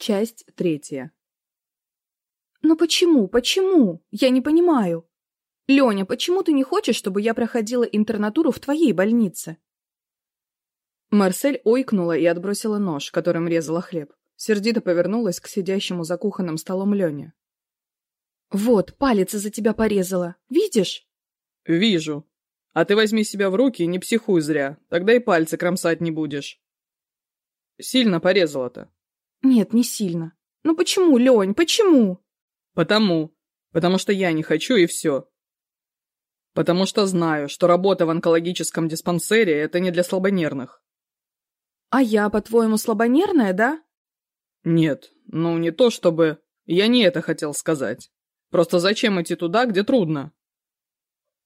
Часть третья. «Но почему, почему? Я не понимаю. Леня, почему ты не хочешь, чтобы я проходила интернатуру в твоей больнице?» Марсель ойкнула и отбросила нож, которым резала хлеб. Сердито повернулась к сидящему за кухонным столом Лене. «Вот, палец из-за тебя порезала. Видишь?» «Вижу. А ты возьми себя в руки и не психуй зря. Тогда и пальцы кромсать не будешь». «Сильно порезала-то?» Нет, не сильно. Ну почему, Лень, почему? Потому. Потому что я не хочу и все. Потому что знаю, что работа в онкологическом диспансере – это не для слабонервных. А я, по-твоему, слабонервная, да? Нет, ну не то чтобы... Я не это хотел сказать. Просто зачем идти туда, где трудно?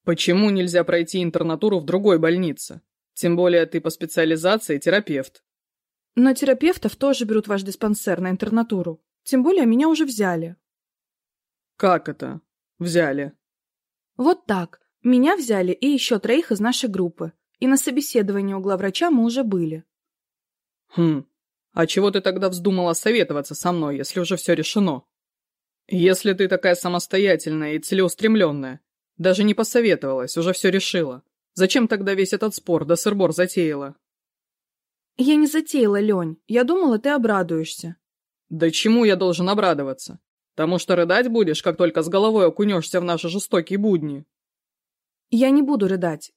Почему нельзя пройти интернатуру в другой больнице? Тем более ты по специализации терапевт. Но терапевтов тоже берут ваш диспансер на интернатуру. Тем более меня уже взяли. Как это? Взяли? Вот так. Меня взяли и еще троих из нашей группы. И на собеседовании у главврача мы уже были. Хм. А чего ты тогда вздумала советоваться со мной, если уже все решено? Если ты такая самостоятельная и целеустремленная, даже не посоветовалась, уже все решила. Зачем тогда весь этот спор да сырбор затеяла? Я не затеяла, Лень. Я думала, ты обрадуешься. Да чему я должен обрадоваться? Тому, что рыдать будешь, как только с головой окунешься в наши жестокие будни. Я не буду рыдать.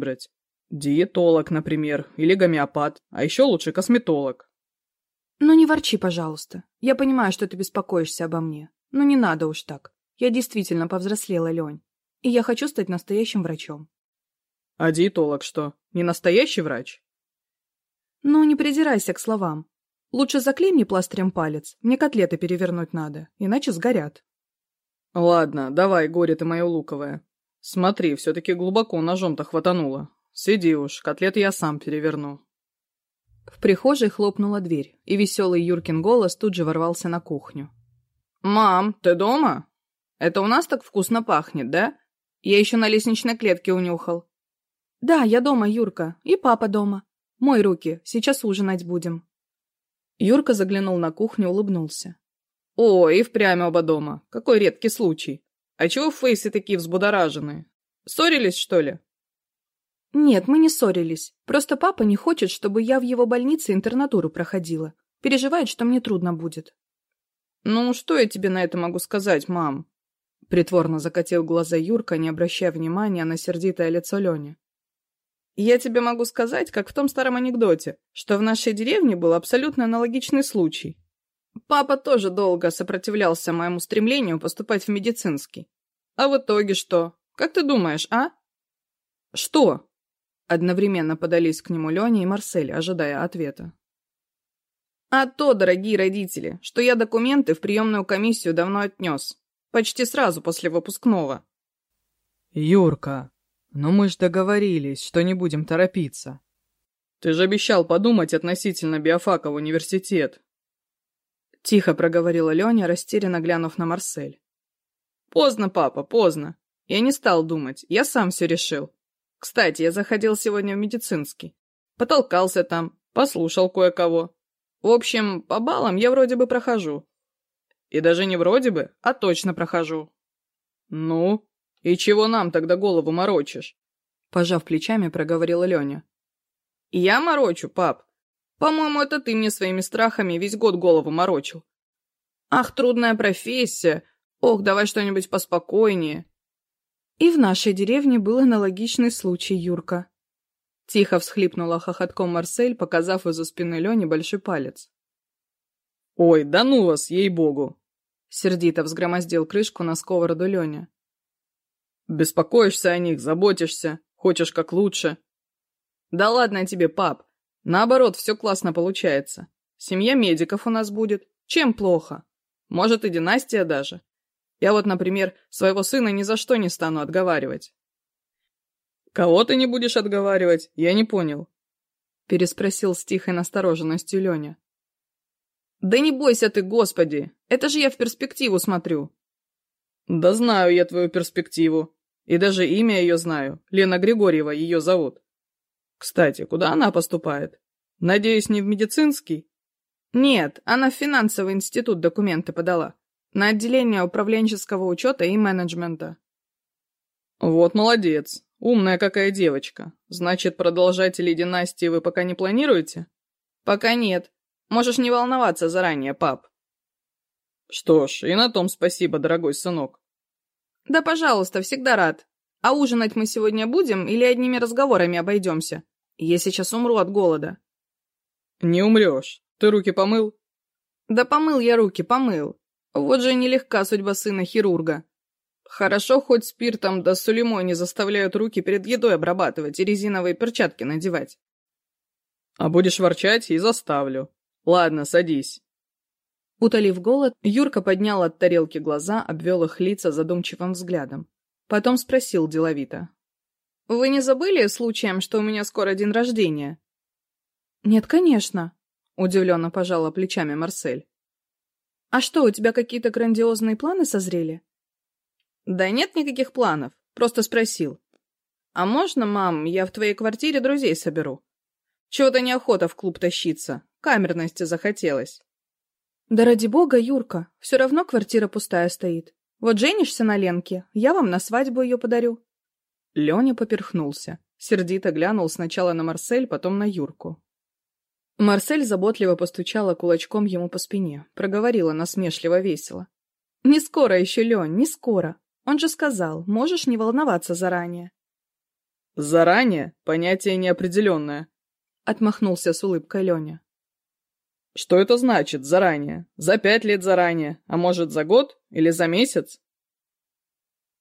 Я уже не маленькая испуганная девочка, какой была семь лет назад. Я давно повзрослела, Лень. Мне уже двадцать пять, а не восемнадцать. О да, это ужасно, ужасно много, двадцать пять. Конечно, повзрослела, только ума не успела набраться. Нет, чтобы какую-нибудь приличную специализацию выбрать. Диетолог, например, или гомеопат, а еще лучше косметолог. Ну не ворчи, пожалуйста. Я понимаю, что ты беспокоишься обо мне. Но не надо уж так. Я действительно повзрослела, Лень. И я хочу стать настоящим врачом. А диетолог что, Сиди уж, котлеты я сам переверну». В прихожей хлопнула дверь, и веселый Юркин голос тут же ворвался на кухню. «Мам, ты дома? Это у нас так вкусно пахнет, да? Я еще на лестничной клетке унюхал». «Да, я дома, Юрка, и папа дома. Мой руки, сейчас ужинать будем». Юрка заглянул на кухню, улыбнулся. «О, и впрямь оба дома. Какой редкий случай. А чего фейсы такие взбудораженные? Ссорились, что ли?» «Нет, мы не ссорились. Просто папа не хочет, чтобы я в его больнице интернатуру проходила. Переживает, что мне трудно будет». «Ну, что я тебе на это могу сказать, мам?» Притворно закатил глаза Юрка, не обращая внимания на сердитое лицо Лени. «Я тебе могу сказать, как в том старом анекдоте, что в нашей деревне был абсолютно аналогичный случай. Папа тоже долго сопротивлялся моему стремлению поступать в медицинский. А в итоге что? Как ты думаешь, а?» одновременно подались к нему Леня и Марсель, ожидая ответа. «А то, дорогие родители, что я документы в приемную комиссию давно отнес. Почти сразу после выпускного». «Юрка, но ну мы ж договорились, что не будем торопиться». «Ты же обещал подумать относительно биофака в университет». Тихо проговорила Леня, растерянно глянув на Марсель. «Поздно, папа, поздно. Я не стал думать, я сам все решил. Кстати, я заходил сегодня в медицинский. Потолкался там, послушал кое-кого. В общем, по баллам я вроде бы прохожу. И даже не вроде бы, а точно прохожу. Ну, и чего нам тогда голову морочишь? Пожав плечами, проговорила Леня. Я морочу, пап. По-моему, это ты мне своими страхами весь год голову морочил. Ах, трудная профессия. Ох, давай что-нибудь поспокойнее. И в нашей деревне был аналогичный случай, Юрка. Тихо всхлипнула хохотком Марсель, показав из-за спины Лени большой палец. «Ой, да ну вас, ей-богу!» Сердито взгромоздил крышку на сковороду Леня. «Беспокоишься о них, заботишься, хочешь как лучше». «Да ладно тебе, пап. Наоборот, все классно получается. Семья медиков у нас будет. Чем плохо? Я вот, например, своего сына ни за что не стану отговаривать». «Кого ты не будешь отговаривать? Я не понял», — переспросил с тихой настороженностью Леня. «Да не бойся ты, господи! Это же я в перспективу смотрю!» «Да знаю я твою перспективу. И даже имя ее знаю. Лена Григорьева ее зовут. Кстати, куда она поступает? Надеюсь, не в медицинский?» «Нет, она в финансовый институт документы подала». На Отделение управленческого учета и менеджмента. Вот молодец. Умная какая девочка. Значит, продолжателей династии вы пока не планируете? Пока нет. Можешь не волноваться заранее, пап. Что ж, и на том спасибо, дорогой сынок. Да, пожалуйста, всегда рад. А ужинать мы сегодня будем или одними разговорами обойдемся? Я сейчас умру от голода. Не умрешь. Ты руки помыл? Да помыл я руки, помыл. Вот же нелегка судьба сына хирурга. Хорошо, хоть спиртом да сулемой не заставляют руки перед едой обрабатывать и резиновые перчатки надевать. А будешь ворчать и заставлю. Ладно, садись. Утолив голод, Юрка поднял от тарелки глаза, обвел их лица задумчивым взглядом. Потом спросил деловито. «Вы не забыли случаем, что у меня скоро день рождения?» «Нет, конечно», — удивленно пожала плечами Марсель. «А что, у тебя какие-то грандиозные планы созрели?» «Да нет никаких планов, просто спросил. А можно, мам, я в твоей квартире друзей соберу? Чего-то неохота в клуб тащиться, камерности захотелось». «Да ради бога, Юрка, все равно квартира пустая стоит. Вот женишься на Ленке, я вам на свадьбу ее подарю». Леня поперхнулся, сердито глянул сначала на Марсель, потом на Юрку. Марсель заботливо постучала кулачком ему по спине, проговорила насмешливо весело. «Не скоро еще, Лень, не скоро. Он же сказал, можешь не волноваться заранее. Заранее? Понятие неопределенное. Отмахнулся с улыбкой Леня. Что это значит заранее? За пять лет заранее? А может, за год? Или за месяц?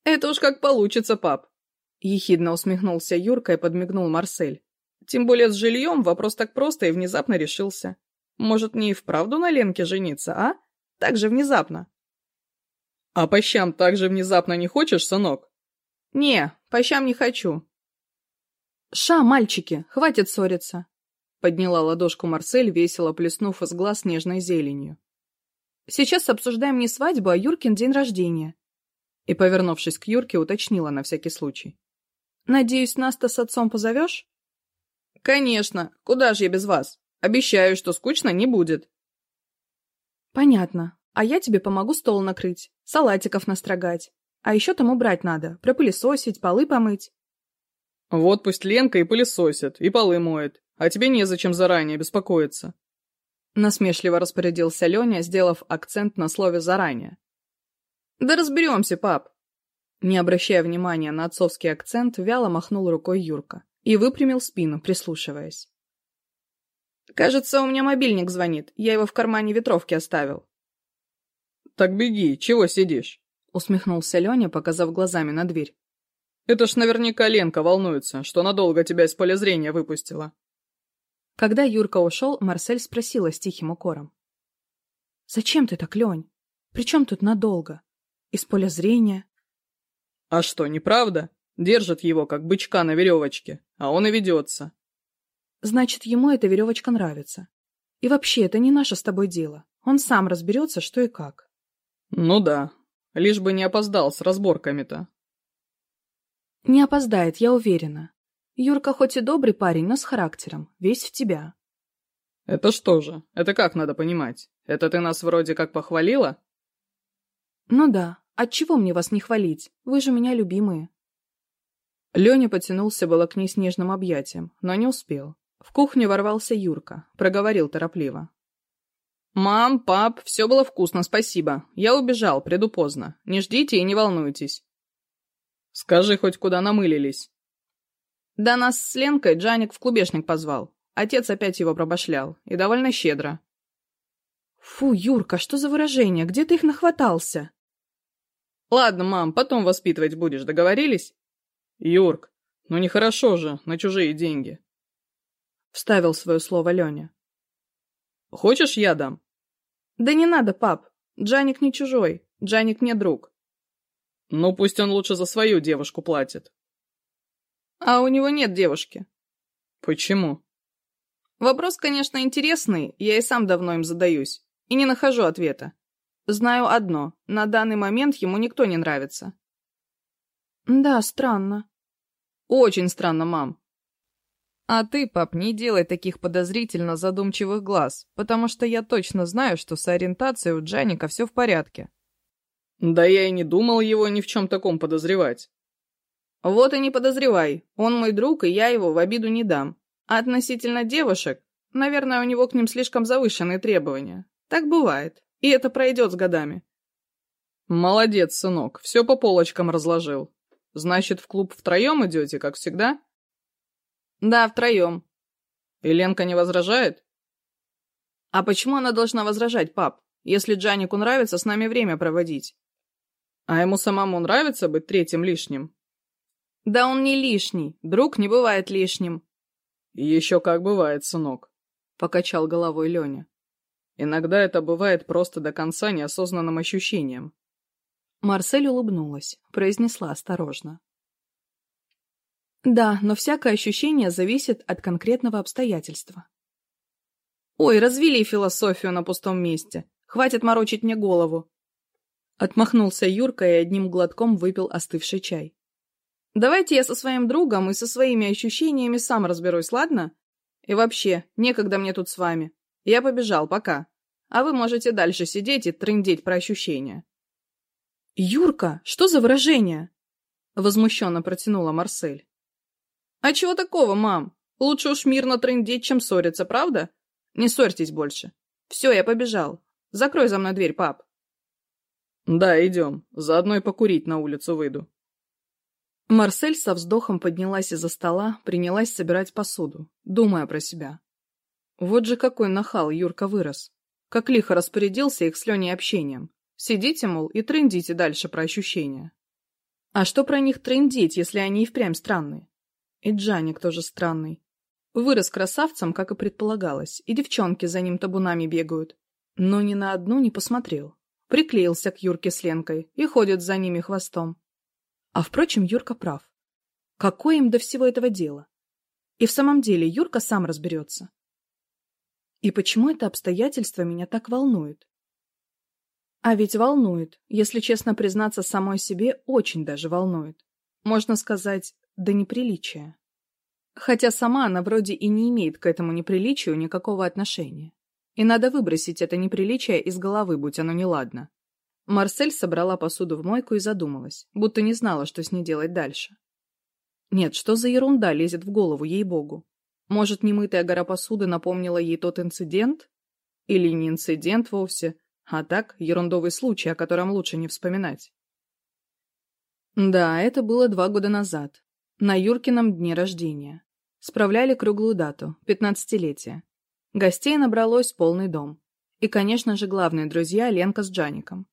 Это уж как получится, пап. Ехидно усмехнулся Юрка и подмигнул Марсель. Тем более с жильем вопрос так просто и внезапно решился. Может, не и вправду на Ленке жениться, а? Так же внезапно. А по щам так же внезапно не хочешь, сынок? Не, по щам не хочу. Ша, мальчики, хватит ссориться. Подняла ладошку Марсель, весело плеснув из глаз нежной зеленью. Сейчас обсуждаем не свадьбу, а Юркин день рождения. И, повернувшись к Юрке, уточнила на всякий случай. Надеюсь, нас-то с отцом позовешь? «Конечно. Куда же я без вас? Обещаю, что скучно не будет». «Понятно. А я тебе помогу стол накрыть, салатиков настрогать. А еще там убрать надо, пропылесосить, полы помыть». «Вот пусть Ленка и пылесосит, и полы моет. А тебе незачем заранее беспокоиться». Насмешливо распорядился Леня, сделав акцент на слове «заранее». «Да разберемся, пап!» Не обращая внимания на отцовский акцент, вяло махнул рукой Юрка и выпрямил спину, прислушиваясь. «Кажется, у меня мобильник звонит. Я его в кармане ветровки оставил». «Так беги, чего сидишь?» — усмехнулся Леня, показав глазами на дверь. «Это ж наверняка Ленка волнуется, что надолго тебя из поля зрения выпустила». Когда Юрка ушел, Марсель спросила с тихим укором. «Зачем ты так, Лень? Причем тут надолго? Из поля зрения?» «А что, неправда?» Держит его, как бычка на веревочке, а он и ведется. Значит, ему эта веревочка нравится. И вообще, это не наше с тобой дело. Он сам разберется, что и как. Ну да. Лишь бы не опоздал с разборками-то. Не опоздает, я уверена. Юрка хоть и добрый парень, но с характером, весь в тебя. Это что же? Это как надо понимать? Это ты нас вроде как похвалила? Ну да. Отчего мне вас не хвалить? Вы же меня любимые. Леня потянулся было к ней с нежным объятием, но не успел. В кухню ворвался Юрка, проговорил торопливо. «Мам, пап, все было вкусно, спасибо. Я убежал, приду поздно. Не ждите и не волнуйтесь». «Скажи хоть, куда намылились?» «Да нас с Ленкой Джаник в клубешник позвал. Отец опять его пробошлял и довольно щедро». «Фу, Юрка, что за выражение? Где ты их нахватался?» «Ладно, мам, потом воспитывать будешь, договорились?» Юрк, ну нехорошо же, на чужие деньги. Вставил свое слово Леня. Хочешь, я дам? Да не надо, пап. Джаник не чужой, Джаник не друг. Ну пусть он лучше за свою девушку платит. А у него нет девушки. Почему? Вопрос, конечно, интересный, я и сам давно им задаюсь, и не нахожу ответа. Знаю одно, на данный момент ему никто не нравится. Да, странно. Очень странно, мам. А ты, пап, не делай таких подозрительно задумчивых глаз, потому что я точно знаю, что с ориентацией у Джаника все в порядке. Да я и не думал его ни в чем таком подозревать. Вот и не подозревай. Он мой друг, и я его в обиду не дам. А относительно девушек, наверное, у него к ним слишком завышенные требования. Так бывает. Значит, в клуб втроем идете, как всегда? Да, втроем. И Ленка не возражает? А почему она должна возражать, пап? Если Джанику нравится с нами время проводить. А ему самому нравится быть третьим лишним? Да он не лишний. Друг не бывает лишним. Еще как бывает, сынок. Покачал головой Леня. Иногда это бывает просто до конца неосознанным ощущением. Марсель улыбнулась, произнесла осторожно. Да, но всякое ощущение зависит от конкретного обстоятельства. Ой, развели философию на пустом месте. Хватит морочить мне голову. Отмахнулся Юрка и одним глотком выпил остывший чай. Давайте я со своим другом и со своими ощущениями сам разберусь, ладно? И вообще, некогда мне тут с вами. Я побежал, пока. А вы можете дальше сидеть и трындеть про ощущения. Юрка, что за выражение? Возмущенно протянула Марсель. А чего такого, мам? Лучше уж мирно трындеть, чем ссориться, правда? Не ссорьтесь больше. Все, я побежал. Закрой за мной дверь, пап. Да, идем. Заодно и покурить на улицу выйду. Марсель со вздохом поднялась из-за стола, принялась собирать посуду, думая про себя. Вот же какой нахал Юрка вырос. Как лихо распорядился их с Леней общением. Сидите, мол, и трындите дальше про ощущения. А что про них трындить, если они и впрямь странные? И Джаник тоже странный. Вырос красавцем, как и предполагалось, и девчонки за ним табунами бегают. Но ни на одну не посмотрел. Приклеился к Юрке с Ленкой и ходит за ними хвостом. А впрочем, Юрка прав. Какое им до всего этого дело? И в самом деле Юрка сам разберется. И почему это обстоятельство меня так волнует? А ведь волнует, если честно признаться самой себе, очень даже волнует. Можно сказать, до неприличия. Хотя сама она вроде и не имеет к этому неприличию никакого отношения. И надо выбросить это неприличие из головы, будь оно неладно. Марсель собрала посуду в мойку и задумалась, будто не знала, что с ней делать дальше. Нет, что за ерунда лезет в голову, ей-богу? Может, немытая гора посуды напомнила ей тот инцидент? Или не инцидент вовсе, а так, ерундовый случай, о котором лучше не вспоминать. Да, это было два года назад, на Юркином дне рождения. Справляли круглую дату, пятнадцатилетие. Гостей набралось полный дом. И, конечно же, главные друзья Ленка с Джаником.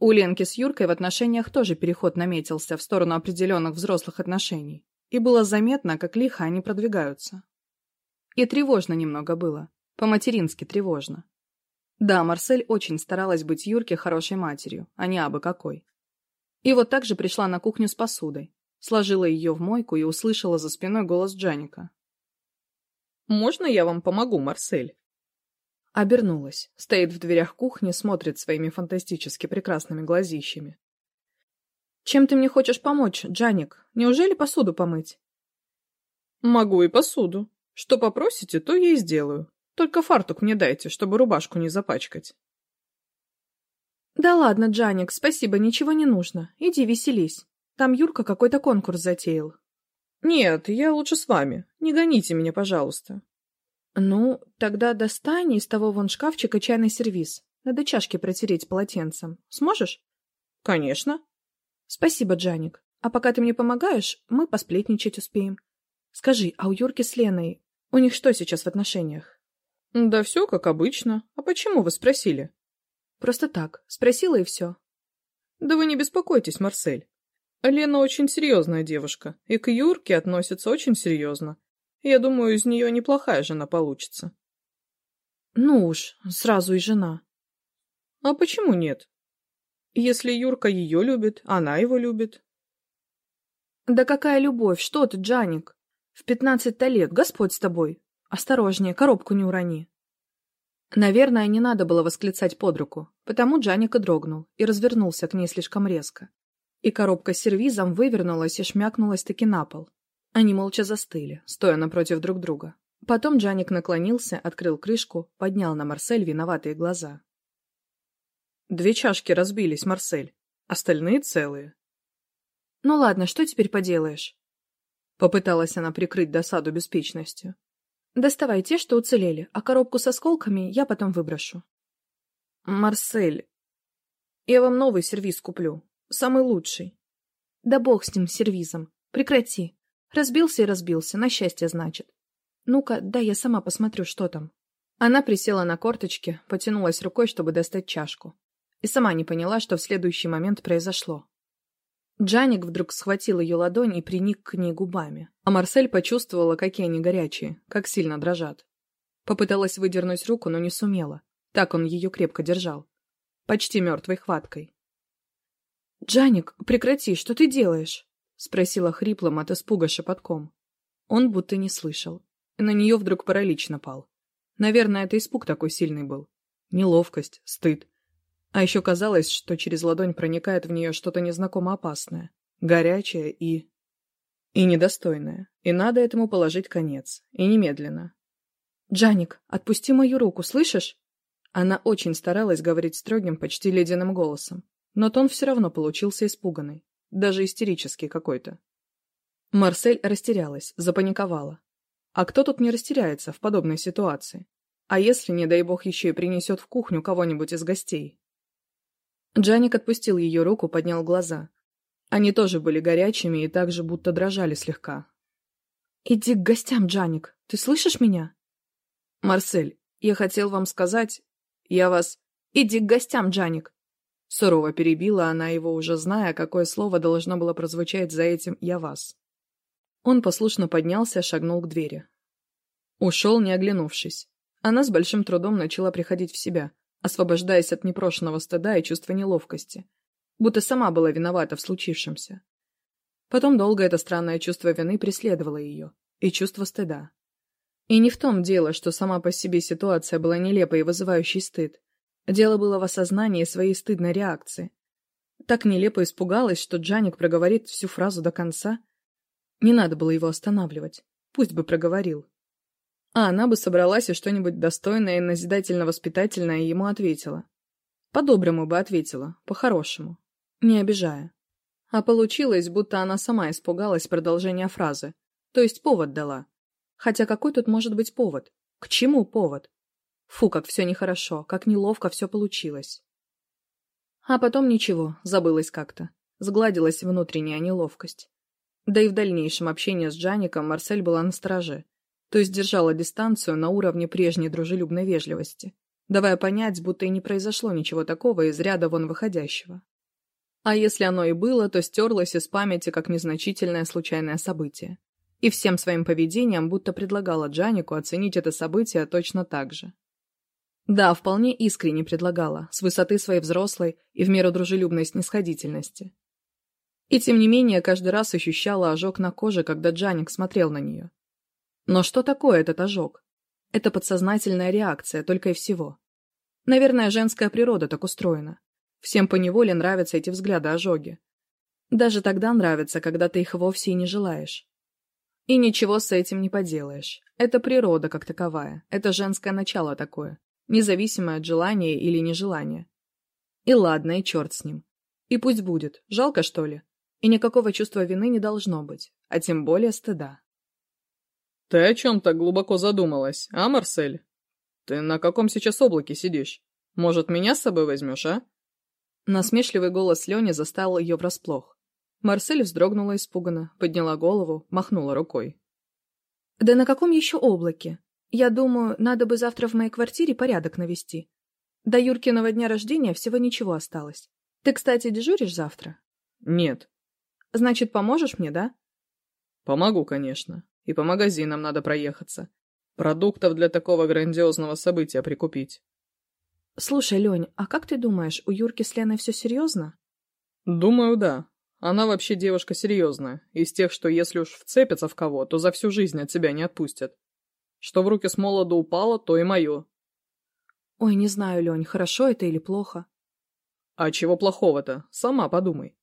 У Ленки с Юркой в отношениях тоже переход наметился в сторону определенных взрослых отношений. И было заметно, как лихо они продвигаются. И тревожно немного было. По-матерински тревожно. Да, Марсель очень старалась быть Юрке хорошей матерью, а не абы какой. И вот так же пришла на кухню с посудой, сложила ее в мойку и услышала за спиной голос Джаника. «Можно я вам помогу, Марсель?» Обернулась, стоит в дверях кухни, смотрит своими фантастически прекрасными глазищами. «Чем ты мне хочешь помочь, Джаник? Неужели посуду помыть?» «Могу и посуду», что попросите, то я и сделаю. Только фартук мне дайте, чтобы рубашку не запачкать. Да ладно, Джаник, спасибо, ничего не нужно. Иди веселись. Там Юрка какой-то конкурс затеял. Нет, я лучше с вами. Не гоните меня, пожалуйста. Ну, тогда достань из того вон шкафчика чайный сервиз. Надо чашки протереть полотенцем. Сможешь? Конечно. Спасибо, Джаник. А пока ты мне помогаешь, мы посплетничать успеем. Скажи, а у Юрки с Леной, у них что сейчас в отношениях? Да все как обычно. А почему вы спросили? Просто так. Спросила и все. Да вы не беспокойтесь, Марсель. Лена очень серьезная девушка, и к Юрке относится очень серьезно. Я думаю, из нее неплохая жена получится. Ну уж, сразу и жена. А почему нет? Если Юрка ее любит, она его любит. Да какая любовь, что ты, Джаник? В пятнадцать-то лет Господь с тобой, осторожнее, коробку не урони». Наверное, не надо было восклицать под руку, потому Джаника дрогнул и развернулся к ней слишком резко. И коробка с сервизом вывернулась и шмякнулась-таки на пол. Они молча застыли, стоя напротив друг друга. Потом Джаник наклонился, открыл крышку, поднял на Марсель виноватые глаза. «Две чашки разбились, Марсель. Остальные целые». «Ну ладно, что теперь поделаешь?» Попыталась она прикрыть досаду беспечностью. Доставай те, что уцелели, а коробку с осколками я потом выброшу. Марсель, я вам новый сервиз куплю. Самый лучший. Да бог с ним, с сервизом. Прекрати. Разбился и разбился, на счастье, значит. Ну-ка, дай я сама посмотрю, что там. Она присела на корточки, потянулась рукой, чтобы достать чашку. И сама не поняла, что в следующий момент произошло. Джаник вдруг схватил ее ладонь и приник к ней губами, а Марсель почувствовала, какие они горячие, как сильно дрожат. Попыталась выдернуть руку, но не сумела. Так он ее крепко держал. Почти мертвой хваткой. «Джаник, прекрати, что ты делаешь?» — спросила хриплым от испуга шепотком. Он будто не слышал. На нее вдруг паралич напал. Наверное, это испуг такой сильный был. Неловкость, стыд. А еще казалось, что через ладонь проникает в нее что-то незнакомо опасное, горячее и... и недостойное. И надо этому положить конец. И немедленно. «Джаник, отпусти мою руку, слышишь?» Она очень старалась говорить строгим, почти ледяным голосом. Но тон все равно получился испуганный. Даже истерический какой-то. Марсель растерялась, запаниковала. А кто тут не растеряется в подобной ситуации? А если, не дай бог, еще и принесет в кухню кого-нибудь из гостей? Джаник отпустил ее руку, поднял глаза. Они тоже были горячими и также будто дрожали слегка. «Иди к гостям, Джаник. Ты слышишь меня?» «Марсель, я хотел вам сказать... Я вас... Иди к гостям, Джаник!» Сурово перебила она его, уже зная, какое слово должно было прозвучать за этим «я вас». Он послушно поднялся, шагнул к двери. Ушел, не оглянувшись. Она с большим трудом начала приходить в себя — освобождаясь от непрошенного стыда и чувства неловкости, будто сама была виновата в случившемся. Потом долго это странное чувство вины преследовало ее, и чувство стыда. И не в том дело, что сама по себе ситуация была нелепой и вызывающей стыд. Дело было в осознании своей стыдной реакции. Так нелепо испугалась, что Джаник проговорит всю фразу до конца. Не надо было его останавливать. Пусть бы проговорил. А она бы собралась и что-нибудь достойное и назидательно-воспитательное ему ответила. По-доброму бы ответила, по-хорошему, не обижая. А получилось, будто она сама испугалась продолжения фразы, то есть повод дала. Хотя какой тут может быть повод? К чему повод? Фу, как все нехорошо, как неловко все получилось. А потом ничего, забылось как-то. Сгладилась внутренняя неловкость. Да и в дальнейшем общении с Джаником Марсель была на настороже то есть держала дистанцию на уровне прежней дружелюбной вежливости, давая понять, будто и не произошло ничего такого из ряда вон выходящего. А если оно и было, то стерлось из памяти как незначительное случайное событие. И всем своим поведением будто предлагала Джанику оценить это событие точно так же. Да, вполне искренне предлагала, с высоты своей взрослой и в меру дружелюбной снисходительности. И тем не менее каждый раз ощущала ожог на коже, когда Джаник смотрел на нее, Но что такое этот ожог? Это подсознательная реакция, только и всего. Наверное, женская природа так устроена. Всем поневоле нравятся эти взгляды ожоги. Даже тогда нравятся, когда ты их вовсе и не желаешь. И ничего с этим не поделаешь. Это природа как таковая, это женское начало такое, независимое от желания или нежелания. И ладно, и черт с ним. И пусть будет, жалко что ли? И никакого чувства вины не должно быть, а тем более стыда. «Ты о чем так глубоко задумалась, а, Марсель? Ты на каком сейчас облаке сидишь? Может, меня с собой возьмешь, а?» Насмешливый голос Лени застал ее врасплох. Марсель вздрогнула испуганно, подняла голову, махнула рукой. «Да на каком еще облаке? Я думаю, надо бы завтра в моей квартире порядок навести. До Юркиного дня рождения всего ничего осталось. Ты, кстати, дежуришь завтра?» «Нет». «Значит, поможешь мне, да?» «Помогу, конечно и по магазинам надо проехаться. Продуктов для такого грандиозного события прикупить. Слушай, Лень, а как ты думаешь, у Юрки с Леной все серьезно? Думаю, да. Она вообще девушка серьезная, из тех, что если уж вцепятся в кого, то за всю жизнь от тебя не отпустят. Что в руки с молоду упало, то и мое. Ой, не знаю, Лень, хорошо это или плохо. А чего плохого-то? Сама подумай.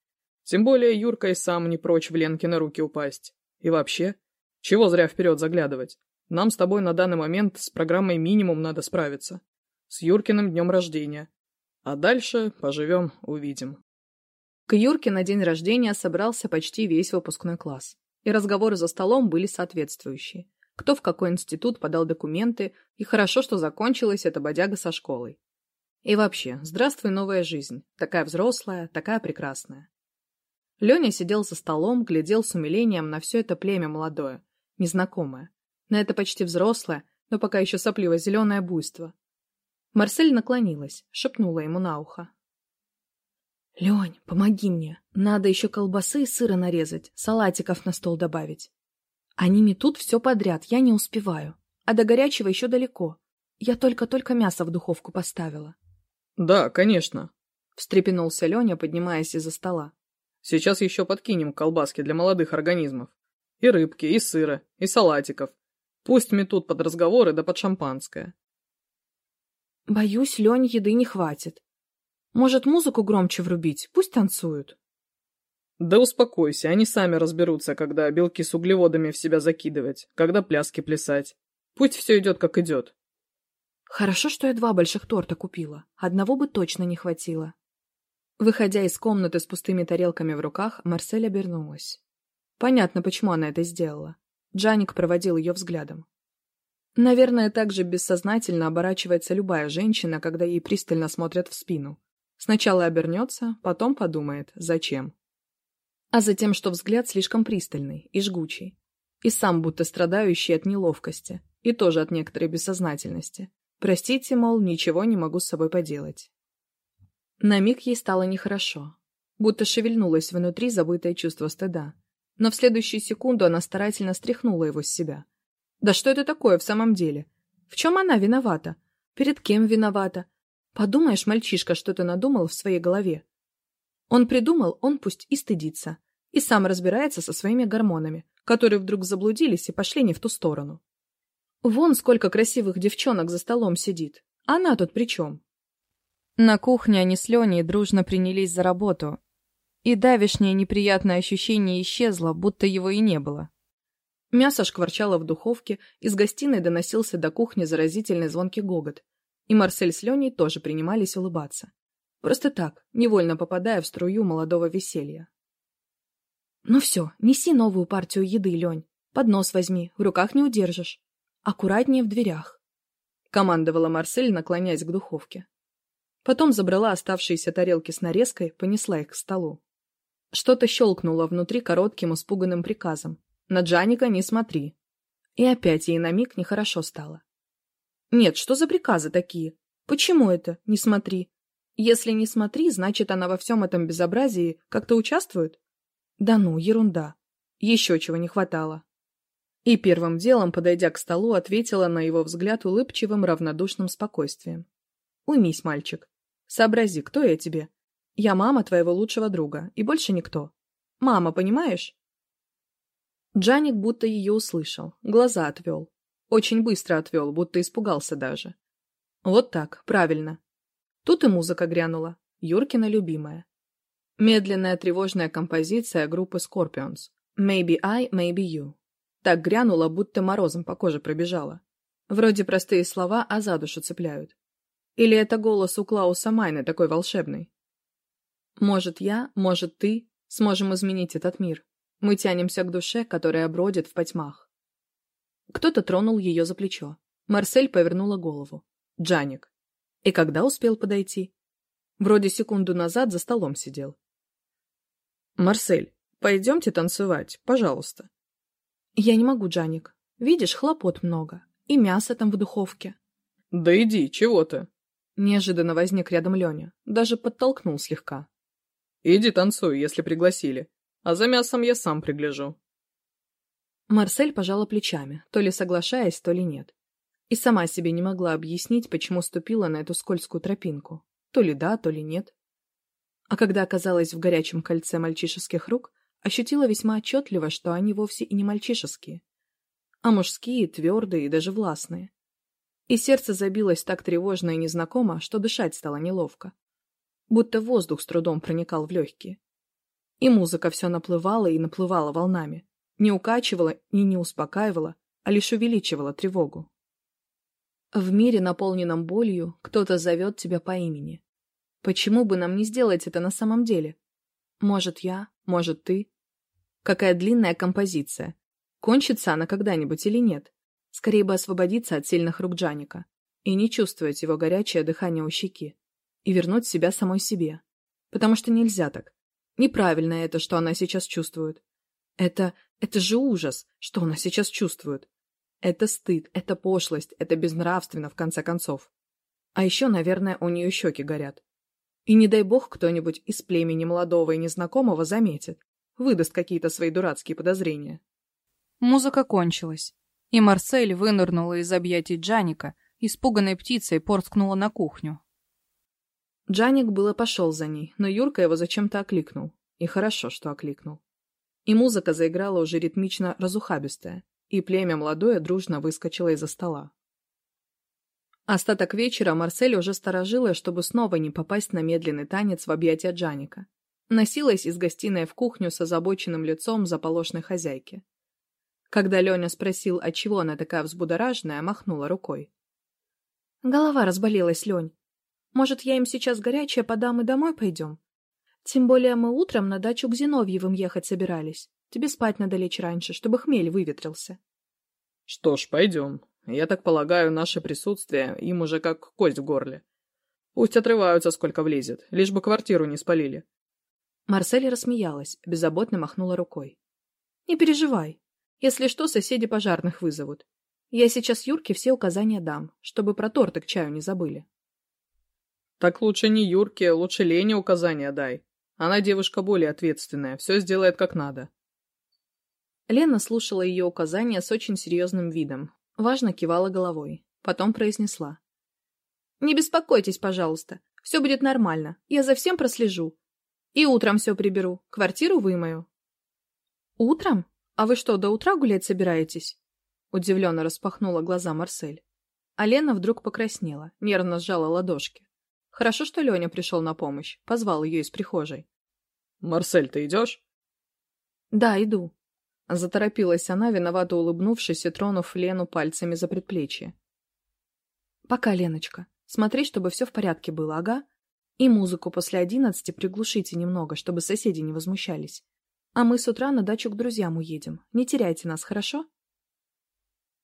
Тем более Юрка и сам не прочь в Ленкины руки упасть. И вообще, чего зря вперед заглядывать? Нам с тобой на данный момент с программой «Минимум» надо справиться. С Юркиным днем рождения. А дальше поживем, увидим. К Юрке на день рождения собрался почти весь выпускной класс. И разговоры за столом были соответствующие. Кто в какой институт подал документы, и хорошо, что закончилась эта бодяга со школой. И вообще, здравствуй, новая жизнь. Такая взрослая, такая прекрасная. Леня сидел за столом, глядел с умилением на все это племя молодое – незнакомое. На это почти взрослое, но пока еще сопливое зеленое буйство. Марсель наклонилась, шепнула ему на ухо. — Лень, помоги мне. Надо еще колбасы и сыра нарезать, салатиков на стол добавить. Они метут все подряд, я не успеваю. А до горячего еще далеко. Я только-только мясо в духовку поставила. — Да, конечно, — встрепенулся Леня, поднимаясь из-за стола. — Сейчас еще подкинем колбаски для молодых организмов. И рыбки, и сыра, и салатиков. Пусть метут под разговоры да под шампанское». «Боюсь, Лень, еды не хватит. Может, музыку громче врубить? Пусть танцуют. Да успокойся, они сами разберутся, когда белки с углеводами в себя закидывать, когда пляски плясать. Пусть все идет, как идет. Хорошо, что я два больших торта купила. Одного бы точно не хватило. Выходя из комнаты с пустыми тарелками в руках, Марсель обернулась. Понятно, почему она это сделала. Джаник проводил ее взглядом. Наверное, так же бессознательно оборачивается любая женщина, когда ей пристально смотрят в спину. Сначала обернется, потом подумает, зачем. А затем, что взгляд слишком пристальный и жгучий. И сам будто страдающий от неловкости, и тоже от некоторой бессознательности. Простите, мол, ничего не могу с собой поделать. На миг ей стало нехорошо. Будто шевельнулось внутри забытое чувство стыда но в следующую секунду она старательно стряхнула его с себя. «Да что это такое в самом деле? В чем она виновата? Перед кем виновата? Подумаешь, мальчишка что-то надумал в своей голове. Он придумал, он пусть и стыдится, и сам разбирается со своими гормонами, которые вдруг заблудились и пошли не в ту сторону. Вон сколько красивых девчонок за столом сидит. Она тут при чем?» На кухне они с Леней дружно принялись за работу, И давишнее неприятное ощущение исчезло, будто его и не было. Мясо шкварчало в духовке, из гостиной доносился до кухни заразительный звонкий гогот, и Марсель с Леней тоже принимались улыбаться. Просто так, невольно попадая в струю молодого веселья. «Ну все, неси новую партию еды, Лень. Поднос возьми, в руках не удержишь. Аккуратнее в дверях», — командовала Марсель, наклоняясь к духовке. Потом забрала оставшиеся тарелки с нарезкой, понесла их к столу. Что-то щелкнуло внутри коротким испуганным приказом. На Джаника не смотри. И опять ей на миг нехорошо стало. Нет, что за приказы такие? Почему это «не смотри»? Если «не смотри», значит, она во всем этом безобразии как-то участвует? Да ну, ерунда. Еще чего не хватало. И первым делом, подойдя к столу, ответила на его взгляд улыбчивым, равнодушным спокойствием. «Уймись, мальчик. Сообрази, кто я тебе, Я мама твоего лучшего друга, и больше никто. Мама, понимаешь?» Джаник будто ее услышал, глаза отвел. Очень быстро отвел, будто испугался даже. Вот так, правильно. Тут и музыка грянула. Юркина любимая. Медленная тревожная композиция группы Scorpions. Maybe I, maybe you. Так грянула, будто морозом по коже пробежала. Вроде простые слова, а за душу цепляют. Или это голос у Клауса Майна такой волшебный? Может, я, может, ты сможем изменить этот мир. Мы тянемся к душе, которая бродит в потьмах. Кто-то тронул ее за плечо. Марсель повернула голову. Джаник. И когда успел подойти? Вроде секунду назад за столом сидел. «Марсель, пойдемте танцевать, пожалуйста». «Я не могу, Джаник. Видишь, хлопот много. И мясо там в духовке». «Да иди, чего ты?» Неожиданно возник рядом Леня, даже подтолкнул слегка. Иди танцуй, если пригласили. А за мясом я сам пригляжу. Марсель пожала плечами, то ли соглашаясь, то ли нет. И сама себе не могла объяснить, почему ступила на эту скользкую тропинку. То ли да, то ли нет. А когда оказалась в горячем кольце мальчишеских рук, ощутила весьма отчетливо, что они вовсе и не мальчишеские, а мужские, твердые и даже властные. И сердце забилось так тревожно и незнакомо, что дышать стало неловко. Будто воздух с трудом проникал в легкие. И музыка все наплывала и наплывала волнами. Не укачивала и не успокаивала, а лишь увеличивала тревогу. В мире, наполненном болью, кто-то зовет тебя по имени. Почему бы нам не сделать это на самом деле? Может, я, может, ты. Какая длинная композиция. Кончится она когда-нибудь или нет? Скорее бы освободиться от сильных рук Джаника и не чувствовать его горячее дыхание у щеки. И И вернуть себя самой себе. Потому что нельзя так. Неправильно это, что она сейчас чувствует. Это... это же ужас, что она сейчас чувствует. Это стыд, это пошлость, это безнравственно, в конце концов. А еще, наверное, у нее щеки горят. И не дай бог кто-нибудь из племени молодого и незнакомого заметит, выдаст какие-то свои дурацкие подозрения. Музыка кончилась, и Марсель вынырнула из объятий Джаника, испуганной птицей порскнула на кухню, Джаник было пошел за ней, но Юрка его зачем-то окликнул. И хорошо, что окликнул. И музыка заиграла уже ритмично разухабистая, и племя молодое дружно выскочило из-за стола. Остаток вечера Марсель уже сторожила, чтобы снова не попасть на медленный танец в объятия Джаника. Носилась из гостиной в кухню с озабоченным лицом заполошной хозяйки. Когда Леня спросил, отчего она такая взбудораженная, махнула рукой. «Голова разболелась, Лень. Может, я им сейчас горячее подам и домой пойдем? Тем более мы утром на дачу к Зиновьевым ехать собирались. Тебе спать надо лечь раньше, чтобы хмель выветрился. Что ж, пойдем. Я так полагаю, наше присутствие им уже как кость в горле. Пусть отрываются, сколько влезет, лишь бы квартиру не спалили. Марсель рассмеялась, беззаботно махнула рукой. «Не переживай. Если что, соседи пожарных вызовут. Я сейчас Юрке все указания дам, чтобы про торты к чаю не забыли». Так лучше не Юрке, лучше Лене указания дай. Она девушка более ответственная, все сделает как надо. Лена слушала ее указания с очень серьезным видом, важно кивала головой, потом произнесла. «Не беспокойтесь, пожалуйста, все будет нормально, я за всем прослежу. И утром все приберу, квартиру вымою». «Утром? А вы что, до утра гулять собираетесь?» Удивленно распахнула глаза Марсель. А Лена вдруг покраснела, нервно сжала ладошки. Хорошо, что Леня пришел на помощь. Позвал ее из прихожей. «Марсель, ты идешь?» «Да, иду». Заторопилась она, виновато улыбнувшись и тронув Лену пальцами за предплечье. «Пока, Леночка. Смотри, чтобы все в порядке было, ага? И музыку после одиннадцати приглушите немного, чтобы соседи не возмущались. А мы с утра на дачу к друзьям уедем. Не теряйте нас, хорошо?»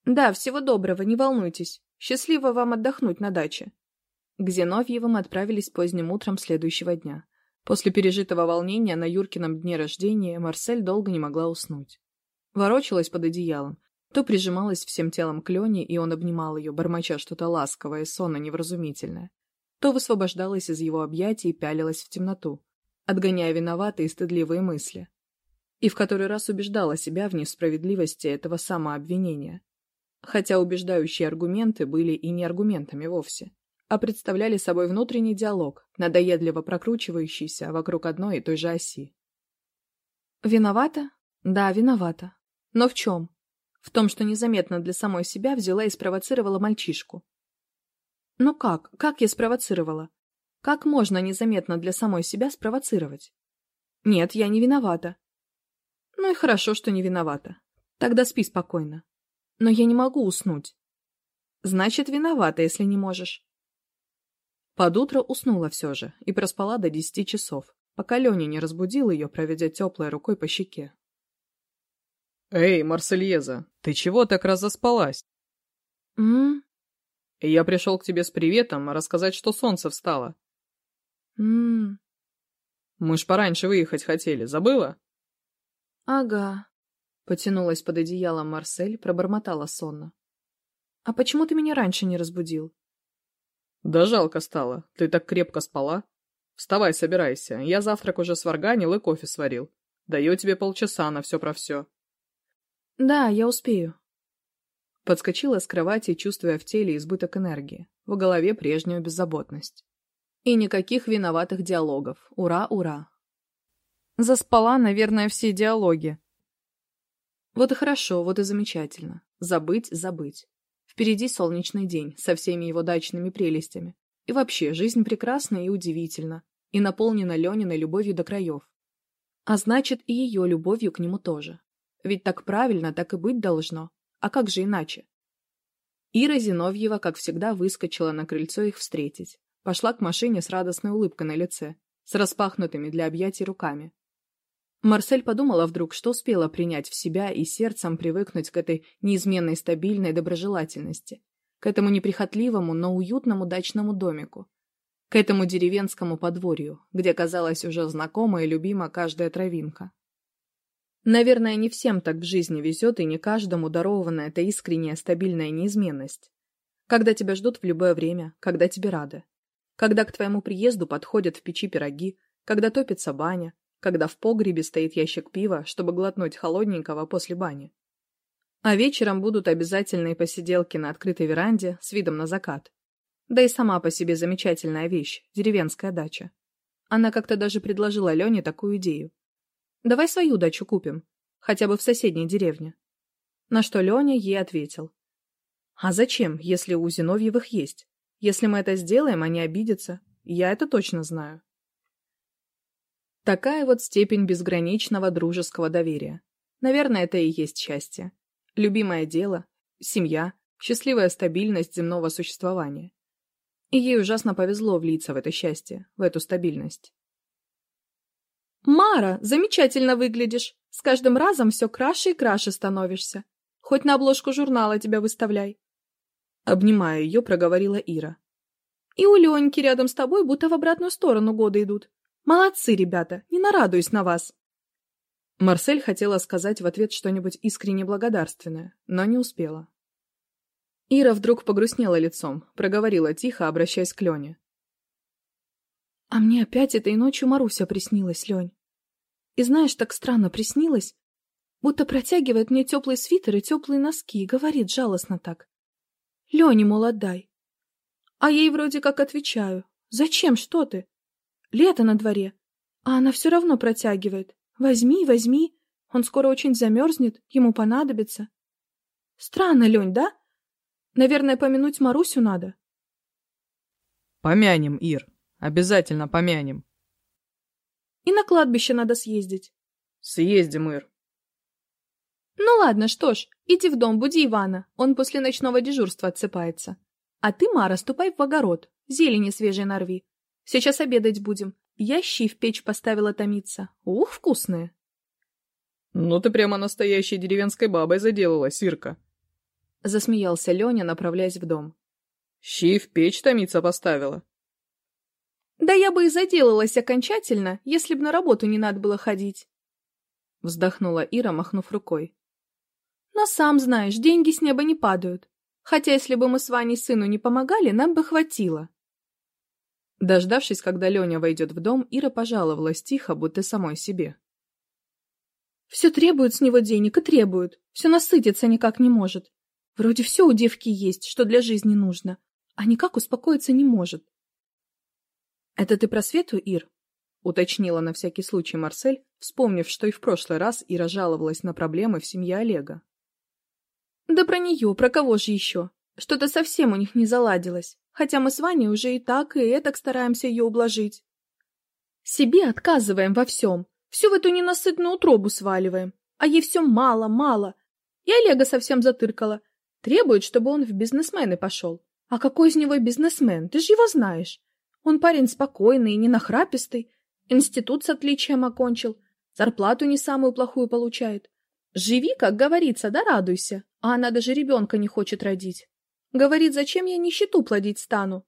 «Да, всего доброго, не волнуйтесь. Счастливо вам отдохнуть на даче», к мы отправились поздним утром следующего дня. После пережитого волнения на Юркином дне рождения Марсель долго не могла уснуть. Ворочалась под одеялом, то прижималась всем телом к Лене, и он обнимал ее, бормоча что-то ласковое, сонно невразумительное, то высвобождалась из его объятий и пялилась в темноту, отгоняя виноватые и стыдливые мысли. И в который раз убеждала себя в несправедливости этого самообвинения. Хотя убеждающие аргументы были и не аргументами вовсе а представляли собой внутренний диалог, надоедливо прокручивающийся вокруг одной и той же оси. Виновата? Да, виновата. Но в чем? В том, что незаметно для самой себя взяла и спровоцировала мальчишку. Но «Ну как? Как я спровоцировала? Как можно незаметно для самой себя спровоцировать? Нет, я не виновата. Ну и хорошо, что не виновата. Тогда спи спокойно. Но я не могу уснуть. Значит, виновата, если не можешь. Под утро уснула все же и проспала до десяти часов, пока Леня не разбудил ее, проведя теплой рукой по щеке. «Эй, Марсельеза, ты чего так разоспалась?» «М?» «Я пришел к тебе с приветом, рассказать, что солнце встало». «М?» «Мы ж пораньше выехать хотели, забыла?» «Ага», — потянулась под одеялом Марсель, пробормотала сонно. «А почему ты меня раньше не разбудил?» «Да жалко стало, ты так крепко спала. Вставай, собирайся, я завтрак уже сварганил и кофе сварил. Даю тебе полчаса на все про все». «Да, я успею». Подскочила с кровати, чувствуя в теле избыток энергии, в голове прежнюю беззаботность. И никаких виноватых диалогов. Ура, ура. Заспала, наверное, все диалоги. Вот Впереди солнечный день, со всеми его дачными прелестями. И вообще, жизнь прекрасна и удивительна, и наполнена Лениной любовью до краев. А значит, и ее любовью к нему тоже. Ведь так правильно, так и быть должно. А как же иначе? Ира Зиновьева, как всегда, выскочила на крыльцо их встретить. Пошла к машине с радостной улыбкой на лице, с распахнутыми для объятий руками. Марсель подумала вдруг, что успела принять в себя и сердцем привыкнуть к этой неизменной стабильной доброжелательности, к этому неприхотливому, но уютному дачному домику, к этому деревенскому подворью, где казалась уже знакома и любима каждая травинка. Наверное, не всем так в жизни везет, и не каждому дарована эта искренняя стабильная неизменность. Когда тебя ждут в любое время, когда тебе рады. Когда к твоему приезду подходят в печи пироги, когда топится Когда в погребе стоит ящик пива, чтобы глотнуть холодненького после бани. А вечером будут обязательные посиделки на открытой веранде с видом на закат. Да и сама по себе замечательная вещь – деревенская дача. Она как-то даже предложила Лене такую идею. «Давай свою дачу купим, хотя бы в соседней деревне». На что Леня ей ответил. «А зачем, если у Зиновьевых есть? Если мы это сделаем, они обидятся. Я это точно знаю. Такая вот степень безграничного дружеского доверия. Наверное, это и есть счастье. Любимое дело, семья, счастливая стабильность земного существования. И ей ужасно повезло влиться в это счастье, в эту стабильность. «Мара, замечательно выглядишь! С каждым разом все краше и краше становишься. Хоть на обложку журнала тебя выставляй!» Обнимая ее, проговорила Ира. «И у Леньки рядом с тобой будто в обратную сторону годы идут. Молодцы, ребята, не нарадуюсь на вас. Марсель хотела сказать в ответ что-нибудь искренне благодарственное, но не успела. Ира вдруг погрустнела лицом, проговорила тихо, обращаясь к Лене. «А мне опять этой ночью Маруся приснилась, Лень. И знаешь, так странно приснилось, будто протягивает мне теплый свитер и теплые носки и говорит жалостно так. Лене, мол, отдай. А ей вроде как отвечаю. Зачем, что ты? Лето на дворе. А она все равно протягивает. Возьми, возьми. Он скоро очень замерзнет, ему понадобится. Странно, Лень, да? Наверное, помянуть Марусю надо. Помянем, Ир. Обязательно помянем. И на кладбище надо съездить. Съездим, Ир. Ну ладно, что ж, иди в дом, буди Ивана. Он после ночного дежурства отсыпается. А ты, Мара, ступай в огород, зелени свежей нарви. Сейчас обедать будем. Я щи в печь поставила томиться. Ух, вкусные. Ну ты прямо настоящей деревенской бабой заделала, Сирка. Засмеялся Леня, направляясь в дом. Щи в печь томиться поставила. Да я бы и заделалась окончательно, если б на работу не надо было ходить. Вздохнула Ира, махнув рукой. Но сам знаешь, деньги с неба не падают. Хотя если бы мы Дождавшись, когда Леня войдет в дом, Ира пожаловалась тихо, будто самой себе. «Все требуют с него денег и требуют. Все насытиться никак не может. Вроде все у девки есть, что для жизни нужно, а никак успокоиться не может». «Это ты про Свету, Ир?» — уточнила на всякий случай Марсель, вспомнив, что и в прошлый раз Ира жаловалась на проблемы в семье Олега. «Да про нее, про кого же еще? Что-то совсем у них не заладилось хотя мы с Ваней уже и так, и этак стараемся ее ублажить. Себе отказываем во всем, всю в эту ненасытную утробу сваливаем, а ей все мало-мало. И Олега совсем затыркала. Требует, чтобы он в бизнесмены пошел. А какой из него бизнесмен? Ты же его знаешь. Он парень спокойный и не нахрапистый. Институт с отличием окончил. Зарплату не самую плохую получает. Живи, как говорится, да радуйся. А она даже ребенка не хочет родить говорит, зачем я нищету плодить стану.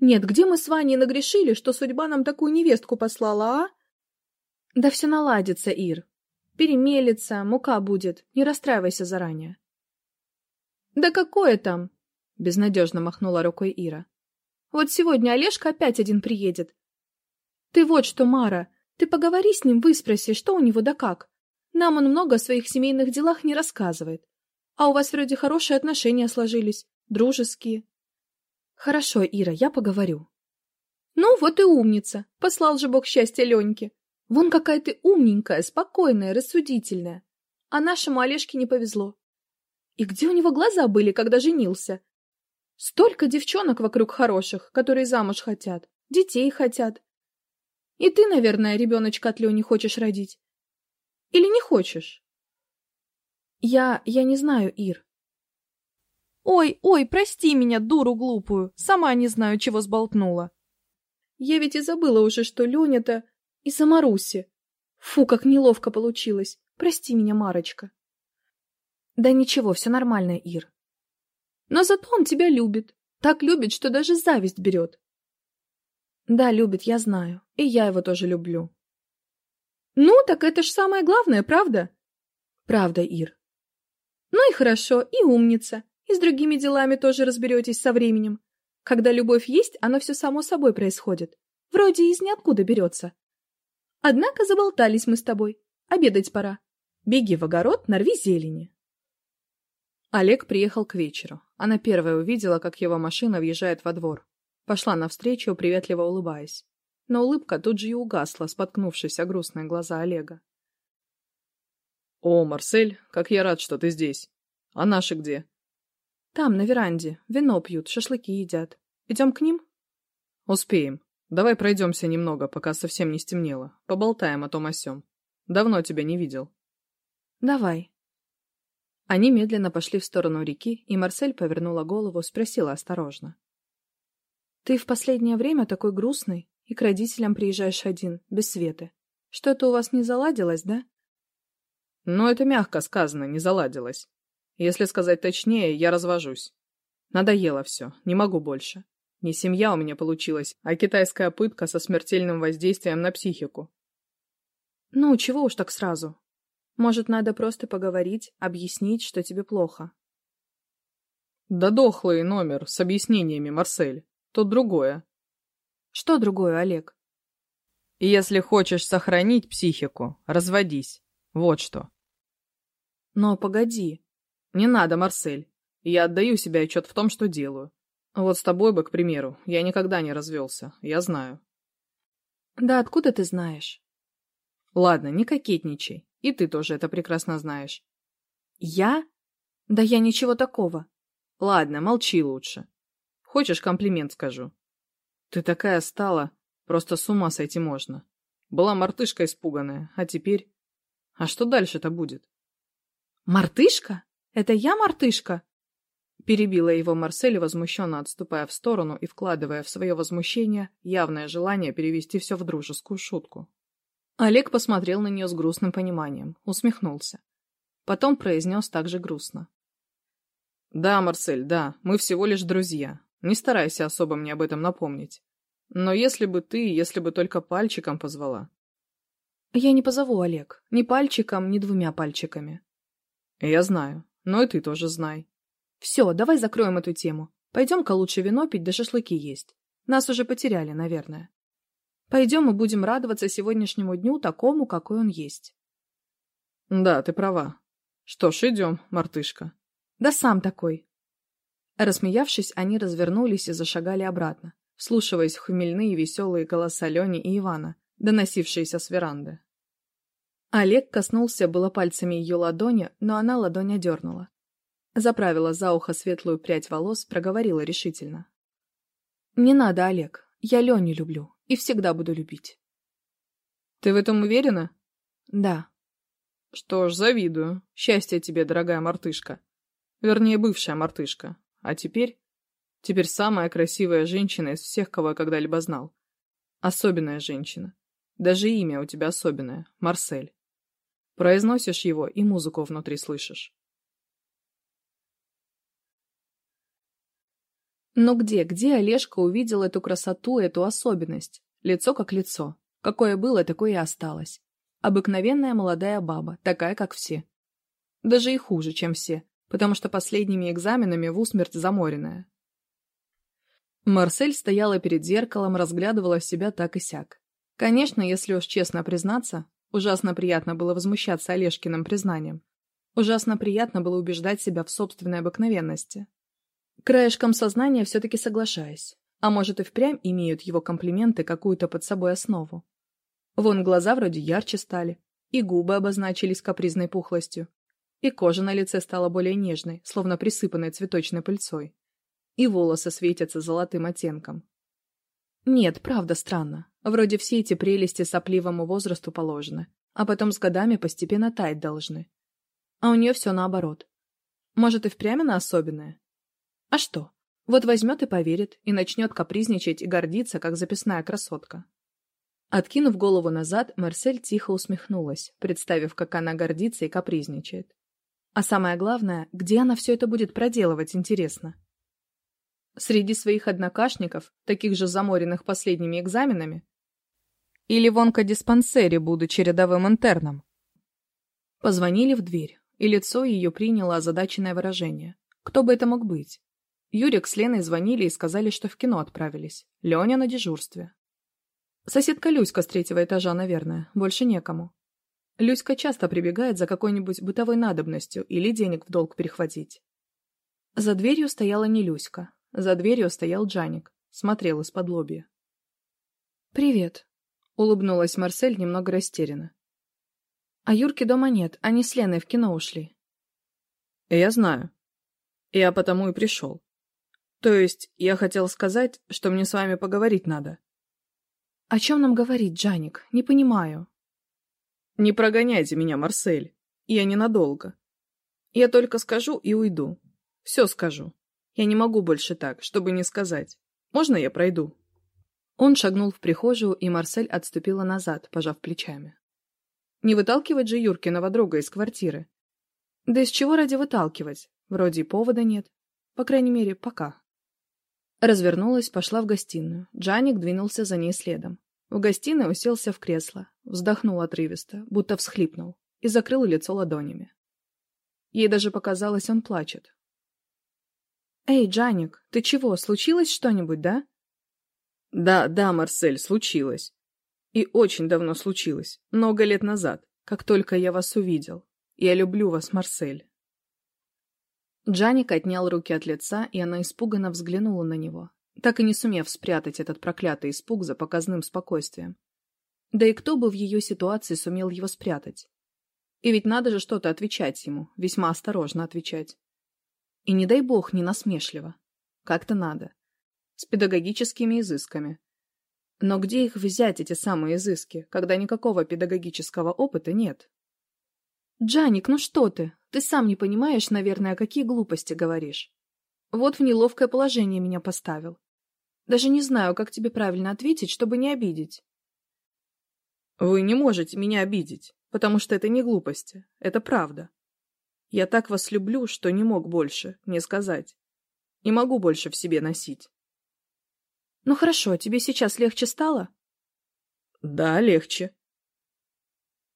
Нет, где мы с Ваней нагрешили, что судьба нам такую невестку послала, а? Да все наладится, Ир. Перемелится, мука будет, не расстраивайся заранее. Да какое там? Безнадежно махнула рукой Ира. Вот сегодня Олежка опять один приедет. Ты вот что, Мара, ты поговори с ним, выспроси, что у него да как. Нам он много о своих семейных делах не рассказывает. А у вас вроде хорошие отношения сложились дружеские. Хорошо, Ира, я поговорю. Ну вот и умница, послал же Бог счастья Леньке. Вон какая ты умненькая, спокойная, рассудительная. А нашему Олежке не повезло. И где у него глаза были, когда женился? Столько девчонок вокруг хороших, которые замуж хотят, детей хотят. И ты, наверное, ребеночка от Лени хочешь родить. Или не хочешь? Я... я не знаю, Ир. Ой, ой, прости меня, дуру глупую, сама не знаю, чего сболтнула. Я ведь и забыла уже, что Леня-то из Амаруси. Фу, как неловко получилось. Прости меня, Марочка. Да ничего, все нормально, Ир. Но зато он тебя любит. Так любит, что даже зависть берет. Да, любит, я знаю. И я его тоже люблю. Ну, так это ж самое главное, правда? Правда, Ир. Ну и хорошо, и умница. И с другими делами тоже разберетесь со временем. Когда любовь есть, оно все само собой происходит. Вроде из ниоткуда берется. Однако заболтались мы с тобой. Обедать пора. Беги в огород, нарви зелени. Олег приехал к вечеру. Она первая увидела, как его машина въезжает во двор. Пошла навстречу, приветливо улыбаясь. Но улыбка тут же и угасла, споткнувшись о грустные глаза Олега. «О, Марсель, как я рад, что ты здесь. А наши где?» «Там, на веранде. Вино пьют, шашлыки едят. Идем к ним?» «Успеем. Давай пройдемся немного, пока совсем не стемнело. Поболтаем о том о сём. Давно тебя не видел». «Давай». Они медленно пошли в сторону реки, и Марсель повернула голову, спросила осторожно. «Ты в последнее время такой грустный, и к родителям приезжаешь один, без Светы. Что-то у вас не Если сказать точнее, я развожусь. Надоело все, не могу больше. Не семья у меня получилась, а китайская пытка со смертельным воздействием на психику. Ну, чего уж так сразу? Может, надо просто поговорить, объяснить, что тебе плохо? Да дохлый номер с объяснениями, Марсель. Тут другое. Что другое, Олег? Если хочешь сохранить психику, разводись. Вот что. Но погоди, Не надо, Марсель. Я отдаю себе отчет в том, что делаю. Вот с тобой бы, к примеру, я никогда не развелся, я знаю. Да откуда ты знаешь? Ладно, не кокетничай. И ты тоже это прекрасно знаешь. Я? Да я ничего такого. Ладно, молчи лучше. Хочешь, комплимент скажу? Ты такая стала, просто с ума сойти можно. Была мартышка испуганная, а теперь... А что дальше-то будет? Мартышка? Это я мартышка?» Перебила его Марсель, возмущенно отступая в сторону и вкладывая в свое возмущение явное желание перевести все в дружескую шутку. Олег посмотрел на нее с грустным пониманием, усмехнулся. Потом произнес также грустно. «Да, Марсель, да, мы всего лишь друзья. Не старайся особо мне об этом напомнить. Но если бы ты, если бы только пальчиком позвала...» «Я не позову, Олег. Ни пальчиком, ни двумя пальчиками». «Я знаю. Но и ты тоже знай. Все, давай закроем эту тему. Пойдем-ка лучше вино пить да шашлыки есть. Нас уже потеряли, наверное. Пойдем и будем радоваться сегодняшнему дню такому, какой он есть. Да, ты права. Что ж, идем, мартышка. Да сам такой. Рассмеявшись, они развернулись и зашагали обратно, вслушиваясь в хмельные веселые голоса Лени и Ивана, доносившиеся с веранды. Олег коснулся было пальцами ее ладони, но она ладонь одернула. Заправила за ухо светлую прядь волос, проговорила решительно. «Не надо, Олег. Я Леню люблю и всегда буду любить». «Ты в этом уверена?» «Да». «Что ж, завидую. Счастья тебе, дорогая мартышка. Вернее, бывшая мартышка. А теперь...» «Теперь самая красивая женщина из всех, кого я когда-либо знал. Особенная женщина. Даже имя у тебя особенное — Марсель. Произносишь его, и музыку внутри слышишь. Но ну где, где Олежка увидел эту красоту, эту особенность? Лицо как лицо. Какое было, такое и осталось. Обыкновенная молодая баба, такая, как все. Даже и хуже, чем все, потому что последними экзаменами в усмерть заморенная. Марсель стояла перед зеркалом, разглядывала себя так и сяк. Конечно, если уж честно признаться, Ужасно приятно было возмущаться Олежкиным признанием. Ужасно приятно было убеждать себя в собственной обыкновенности. Краешком сознания все-таки соглашаясь. А может и впрямь имеют его комплименты какую-то под собой основу. Вон глаза вроде ярче стали, и губы обозначились капризной пухлостью, И кожа на лице стала более нежной, словно присыпанной цветочной пыльцой. И волосы светятся золотым оттенком. Нет, правда странно. Вроде все эти прелести сопливому возрасту положены, а потом с годами постепенно таять должны. А у нее все наоборот. Может, и впрямь она особенная? А что? Вот возьмет и поверит, и начнет капризничать и гордиться, как записная красотка. Откинув голову назад, Марсель тихо усмехнулась, представив, как она гордится и капризничает. А самое главное, где она все это будет проделывать, интересно? Среди своих однокашников, таких же заморенных последними экзаменами, или вон к диспансере будучи рядовым интерном. Позвонили в дверь, и лицо ее приняло озадаченное выражение. Кто бы это мог быть? Юрик с Леной звонили и сказали, что в кино отправились. Леня на дежурстве. Соседка Люська с третьего этажа, наверное, больше некому. Люська часто прибегает за какой-нибудь бытовой надобностью или денег в долг перехватить. За дверью стояла не Люська. За дверью стоял Джаник, смотрел из-под лобья. «Привет», улыбнулась Марсель немного растерянно. А Юрки дома нет, они с Леной в кино ушли. Я знаю. Я потому и пришел. То есть я хотел сказать, что мне с вами поговорить надо. О чем нам говорить, Джаник? Не понимаю. Не прогоняйте меня, Марсель. Я ненадолго. Я только скажу и уйду. Все скажу. Я не могу больше так, чтобы не сказать. Можно я пройду? Он шагнул в прихожую, и Марсель отступила назад, пожав плечами. Не выталкивать же Юркиного друга из квартиры. Да из чего ради выталкивать? Вроде и повода нет. По крайней мере, пока. Развернулась, пошла в гостиную. Джаник двинулся за ней следом. В гостиной уселся в кресло, вздохнул отрывисто, будто всхлипнул, и закрыл лицо ладонями. Ей даже показалось, он плачет. «Эй, Джаник, ты чего, случилось что-нибудь, да?» «Да, да, Марсель, случилось. И очень давно случилось, много лет назад, как только я вас увидел. Я люблю вас, Марсель». Джаник отнял руки от лица, и она испуганно взглянула на него, так и не сумев спрятать этот проклятый испуг за показным спокойствием. Да и кто бы в ее ситуации сумел его спрятать? И ведь надо же что-то отвечать ему, весьма осторожно отвечать. И не дай бог не насмешливо. Как-то надо. С педагогическими изысками. Но где их взять, эти самые изыски, когда никакого педагогического опыта нет? «Джаник, ну что ты? Ты сам не понимаешь, наверное, какие глупости говоришь. Вот в неловкое положение меня поставил. Даже не знаю, как тебе правильно ответить, чтобы не обидеть». «Вы не можете меня обидеть, потому что это не глупости, это правда. Я так вас люблю, что не мог больше, не сказать. Не могу больше в себе носить. «Ну хорошо, тебе сейчас легче стало?» «Да, легче».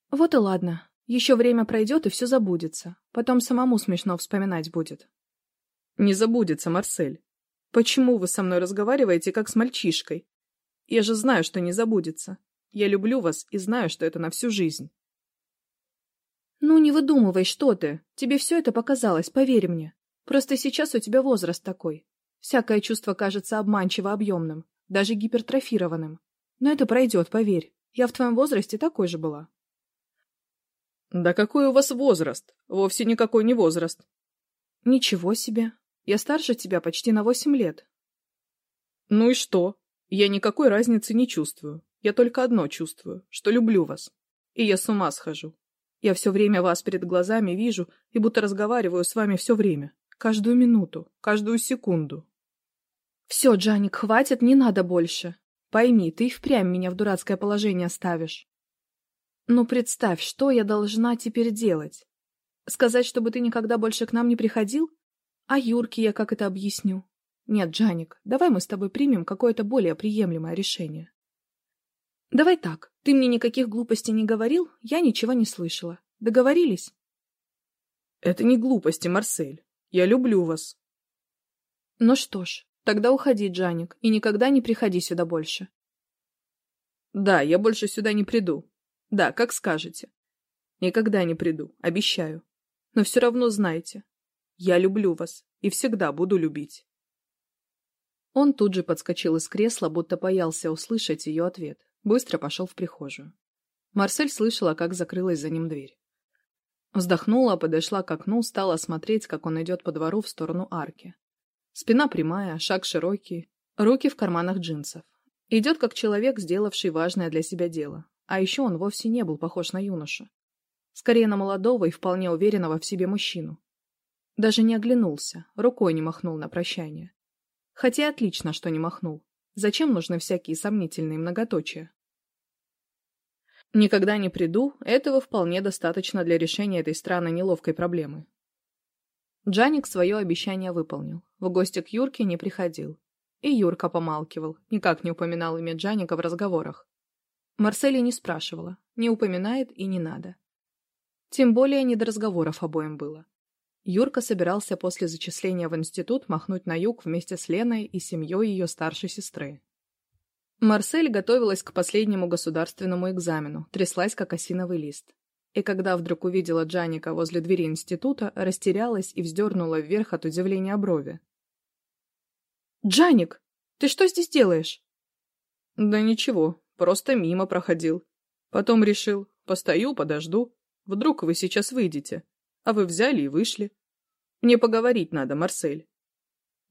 «Вот и ладно. Еще время пройдет, и все забудется. Потом самому смешно вспоминать будет. Не забудется, Марсель. Почему вы со мной разговариваете, как с мальчишкой? Я же знаю, что не забудется. Я люблю вас и знаю, что это на всю жизнь. Ну, не выдумывай, что ты. Тебе все это показалось, поверь мне. Просто сейчас у тебя возраст такой. Всякое чувство кажется обманчиво объемным, даже гипертрофированным. Но это пройдет, поверь. Я в твоем возрасте такой же была. «Да какой у вас возраст? Вовсе никакой не возраст». «Ничего себе. Я старше тебя почти на восемь лет». «Ну и что? Я никакой разницы не чувствую. Я только одно чувствую, что люблю вас. И я с ума схожу. Я все время вас перед глазами вижу и будто разговариваю с вами все время. Каждую минуту, каждую секунду. Все, Джаник, хватит, не надо больше. Пойми, ты и впрямь меня в дурацкое положение ставишь. Ну представь, что я должна теперь делать? Сказать, чтобы ты никогда больше к нам не приходил? А Юрке я как это объясню? Нет, Джаник, давай мы с тобой примем какое-то более приемлемое решение. Давай так, ты мне никаких глупостей не говорил, я ничего не слышала. Договорились? Это не глупости, Марсель. Я люблю вас. Ну что ж, Тогда уходи, Джаник, и никогда не приходи сюда больше. Да, я больше сюда не приду. Да, как скажете. Никогда не приду, обещаю. Но все равно знайте. Я люблю вас и всегда буду любить. Он тут же подскочил из кресла, будто боялся услышать ее ответ. Быстро пошел в прихожую. Марсель слышала, как закрылась за ним дверь. Вздохнула, подошла к окну, стала смотреть, как он идет по двору в сторону арки. Спина прямая, шаг широкий, руки в карманах джинсов. Идет как человек, сделавший важное для себя дело. А еще он вовсе не был похож на юношу. Скорее на молодого и вполне уверенного в себе мужчину. Даже не оглянулся, рукой не махнул на прощание. Хотя отлично, что не махнул. Зачем нужны всякие сомнительные многоточия? Никогда не приду, этого вполне достаточно для решения этой странной неловкой проблемы. Джаник свое обещание выполнил. В гости к Юрке не приходил. И Юрка помалкивал, никак не упоминал имя Джаника в разговорах. Марсели не спрашивала, не упоминает и не надо. Тем более не до разговоров обоим было. Юрка собирался после зачисления в институт махнуть на юг вместе с Леной и семьей ее старшей сестры. Марсель готовилась к последнему государственному экзамену, тряслась как осиновый лист. И когда вдруг увидела Джаника возле двери института, растерялась и вздернула вверх от удивления брови. «Джаник, ты что здесь делаешь?» «Да ничего, просто мимо проходил. Потом решил, постою, подожду. Вдруг вы сейчас выйдете. А вы взяли и вышли. Мне поговорить надо, Марсель».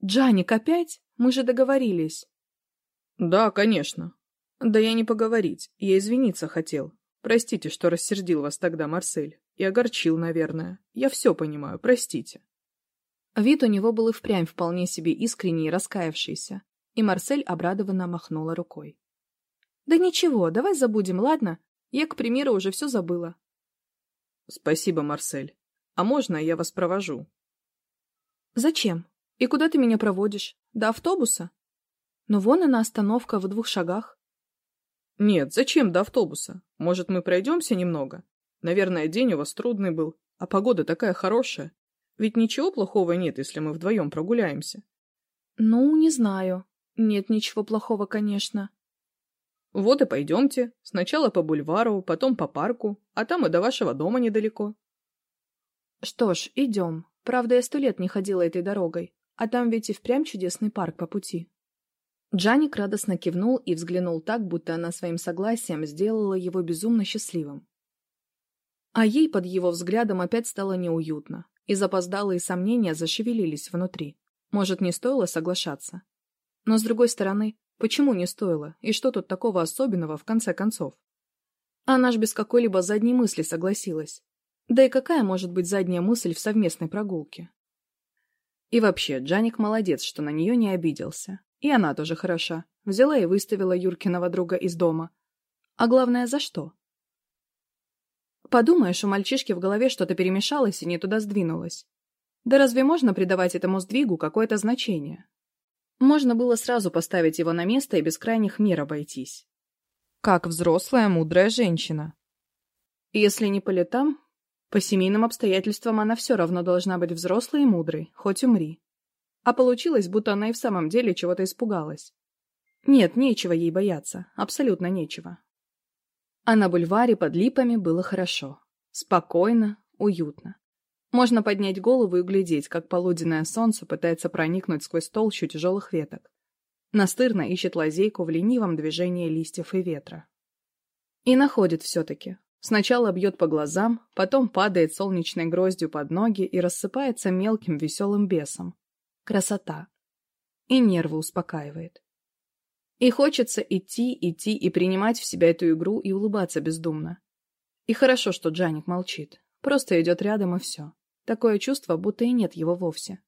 «Джаник, опять? Мы же договорились». «Да, конечно. Да я не поговорить, я извиниться хотел. Простите, что рассердил вас тогда, Марсель. И огорчил, наверное. Я все понимаю, простите». Вид у него был и впрямь вполне себе искренний и раскаявшийся, и Марсель обрадованно махнула рукой. «Да ничего, давай забудем, ладно? Я, к примеру, уже все забыла». «Спасибо, Марсель. А можно я вас провожу?» «Зачем? И куда ты меня проводишь? До автобуса?» Но вон она остановка в двух шагах. Нет, зачем до автобуса? Может, мы пройдемся немного? Наверное, день у вас трудный был, а погода такая хорошая. Ведь ничего плохого нет, если мы вдвоем прогуляемся. Ну, не знаю. Нет ничего плохого, конечно. Вот и пойдемте. Сначала по бульвару, потом по парку, а там и до вашего дома недалеко. Что ж, идем. Правда, я сто лет не ходила этой дорогой, а там ведь и впрямь чудесный парк по пути. Джаник радостно кивнул и взглянул так, будто она своим согласием сделала его безумно счастливым. А ей под его взглядом опять стало неуютно, и запоздалые сомнения зашевелились внутри. Может, не стоило соглашаться? Но, с другой стороны, почему не стоило, и что тут такого особенного в конце концов? Она ж без какой-либо задней мысли согласилась. Да и какая может быть задняя мысль в совместной прогулке? И вообще, Джаник молодец, что на нее не обиделся. И она тоже хороша. Взяла и выставила Юркиного друга из дома. А главное, за что? Подумаешь, у мальчишки в голове что-то перемешалось и не туда сдвинулось. Да разве можно придавать этому сдвигу какое-то значение? Можно было сразу поставить его на место и без крайних мер обойтись. Как взрослая, мудрая женщина. Если не по летам, по семейным обстоятельствам она все равно должна быть взрослой и мудрой, хоть умри. А получилось, будто она и в самом деле чего-то испугалась. Нет, нечего ей бояться, абсолютно нечего. А на бульваре под липами было хорошо. Спокойно, уютно. Можно поднять голову и глядеть, как полуденное солнце пытается проникнуть сквозь толщу тяжелых веток. Настырно ищет лазейку в ленивом движении листьев и ветра. И находит все-таки. Сначала бьет по глазам, потом падает солнечной гроздью под ноги и рассыпается мелким веселым бесом, Красота. И нервы успокаивает. И хочется идти, идти и принимать в себя эту игру и улыбаться бездумно. И хорошо, что Джаник молчит. Просто идет рядом и все. Такое чувство, будто и нет его вовсе.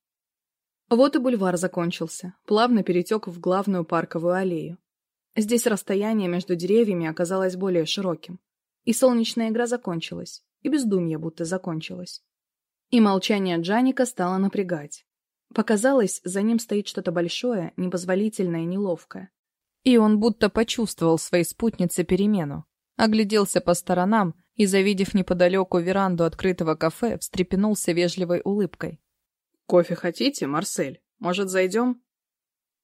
Вот и бульвар закончился, плавно перетек в главную парковую аллею. Здесь расстояние между деревьями оказалось более широким. И солнечная игра закончилась, и бездумье будто закончилось. И молчание Джаника стало напрягать. Показалось, за ним стоит что-то большое, непозволительное, неловкое. И он будто почувствовал своей спутнице перемену. Огляделся по сторонам и, завидев неподалеку веранду открытого кафе, встрепенулся вежливой улыбкой. «Кофе хотите, Марсель? Может, зайдем?»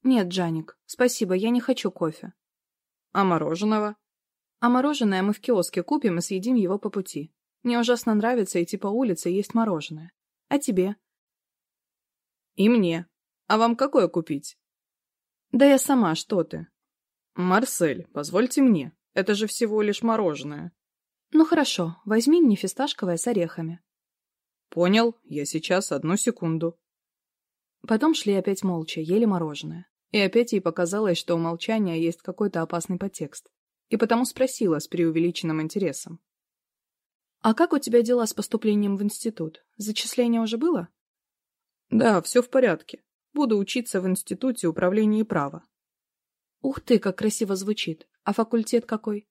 «Нет, Джаник, спасибо, я не хочу кофе». «А мороженого?» «А мороженое мы в киоске купим и съедим его по пути. Мне ужасно нравится идти по улице и есть мороженое. А тебе?» И мне. А вам какое купить? Да я сама, что ты. Марсель, позвольте мне. Это же всего лишь мороженое. Ну хорошо, возьми мне фисташковое с орехами. Понял, я сейчас, одну секунду. Потом шли опять молча, ели мороженое. И опять ей показалось, что у молчания есть какой-то опасный подтекст. И потому спросила с преувеличенным интересом. «А как у тебя дела с поступлением Да, все в порядке. Буду учиться в Институте управления права. Ух ты, как красиво звучит. А факультет какой?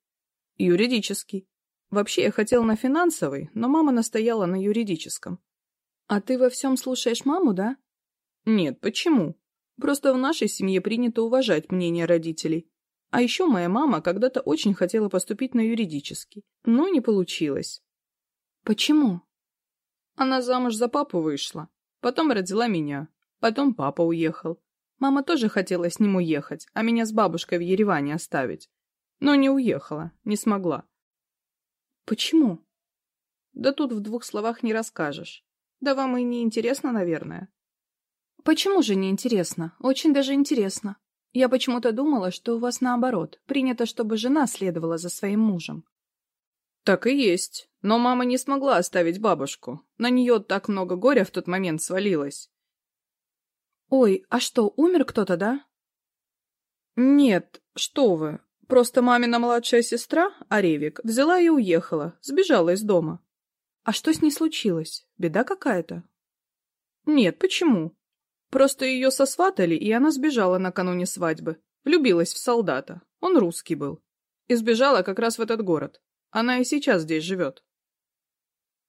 Юридический. Вообще, я хотел на финансовый, но мама настояла на юридическом. А ты во всем слушаешь маму, да? Нет, почему? Просто в нашей семье принято уважать мнение родителей. А еще моя мама когда-то очень хотела поступить на юридический, но не получилось. Почему? Она замуж за папу вышла. потом родила меня, потом папа уехал. Мама тоже хотела с ним уехать, а меня с бабушкой в Ереване оставить. Но не уехала, не смогла. Почему? Да тут в двух словах не расскажешь. Да вам и не интересно, наверное. Почему же не интересно? Очень даже интересно. Я почему-то думала, что у вас наоборот. Принято, чтобы жена следовала за своим мужем. Так и есть. Но мама не смогла оставить бабушку. На нее так много горя в тот момент свалилось. Ой, а что, умер кто-то, да? Нет, что вы. Просто мамина младшая сестра, Аревик, взяла и уехала, сбежала из дома. А что с ней случилось? Беда какая-то? Нет, почему? Просто ее сосватали, и она сбежала накануне свадьбы. Влюбилась в солдата. Он русский был. И сбежала как раз в этот город. Она и сейчас здесь живет.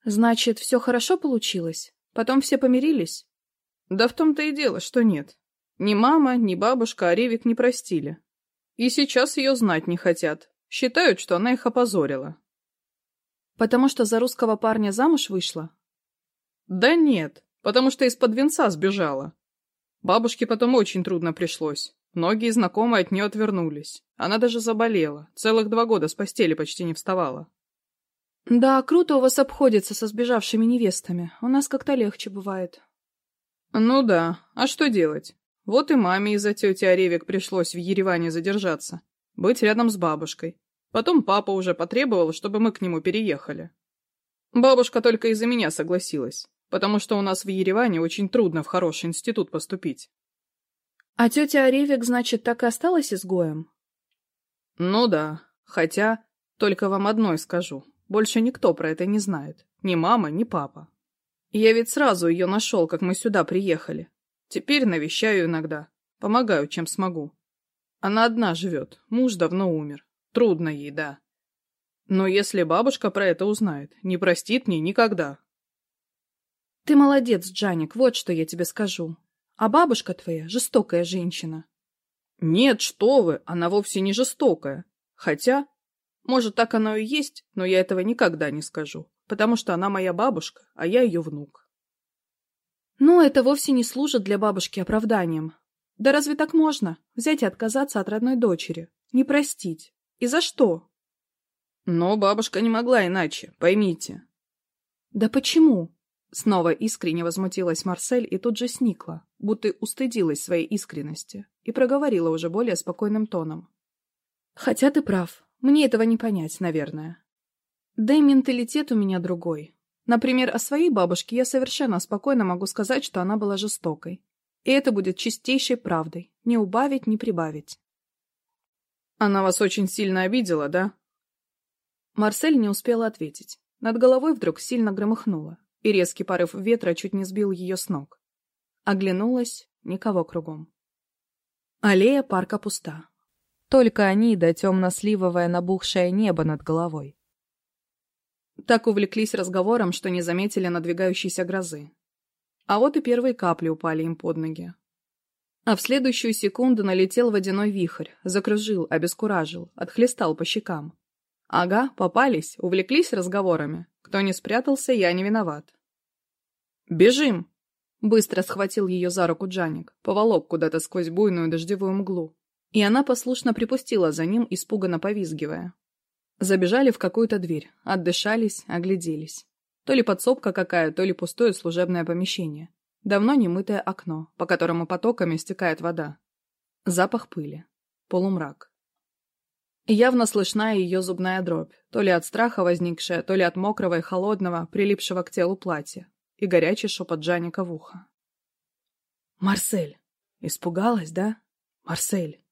Значит, все хорошо получилось? Потом все помирились? Да в том-то и дело, что нет. Ни мама, ни бабушка Аревик не простили. И сейчас ее знать не хотят. Считают, Многие знакомые от нее отвернулись. Она даже заболела, целых два года с постели почти не вставала. «Да, круто у вас обходится со сбежавшими невестами. У нас как-то легче бывает». «Ну да. А что делать? Вот и маме из-за тети Оревик пришлось в Ереване задержаться. Быть рядом с бабушкой. Потом папа уже потребовал, чтобы мы к нему переехали. Бабушка только из-за меня согласилась, потому что у нас в Ереване очень трудно в хороший институт поступить. А тетя Оревик, значит, так и осталась изгоем? Ну да, хотя, только вам одной скажу. Больше никто про это не знает. Ни мама, ни папа. Я ведь сразу ее нашел, как мы сюда приехали. Теперь навещаю иногда. Помогаю, чем смогу. Она одна живет. Муж давно умер. Трудно ей, да. Но если бабушка про это узнает, не простит мне никогда. Ты молодец, Джаник, вот что я тебе скажу. А бабушка твоя жестокая женщина. Нет, что вы, она вовсе не жестокая. Хотя, может, так оно и есть, но я этого никогда не скажу, потому что она моя бабушка, а я ее внук. Ну, это вовсе не служит для бабушки оправданием. Да разве так можно? Взять и отказаться от родной дочери? Не простить? И за что? Снова искренне возмутилась Марсель и тут же сникла, будто устыдилась своей искренности, и проговорила уже более спокойным тоном. «Хотя ты прав. Мне этого не понять, наверное. Да и менталитет у меня другой. Например, о своей бабушке я совершенно спокойно могу сказать, что она была жестокой. И это будет чистейшей правдой. Не убавить, не прибавить». «Она вас очень сильно обидела, да?» Марсель не успела ответить. Над головой вдруг сильно громыхнуло. и резкий порыв ветра чуть не сбил ее с ног. Оглянулась, никого кругом. Аллея парка пуста. Только они да темно-сливовое набухшее небо над головой. Так увлеклись разговором, что не заметили надвигающейся грозы. А вот и первые капли упали им под ноги. А в следующую секунду налетел водяной вихрь, закружил, обескуражил, отхлестал по щекам. Ага, попались, увлеклись разговорами. Кто не спрятался, я не виноват. «Бежим!» Быстро схватил ее за руку Джаник, поволок куда-то сквозь буйную дождевую мглу и она послушно припустила за ним, испуганно повизгивая. Забежали в какую-то дверь, отдышались, огляделись. То ли подсобка какая, то ли пустое служебное помещение. Давно немытое окно, по которому потоками стекает вода. Запах пыли. Полумрак. Явно слышна ее зубная дробь, то ли от страха возникшая, то ли от мокрого и холодного, прилипшего к телу платья. И и горячий шепот Джаника в ухо. «Марсель! Испугалась, да? Марсель!»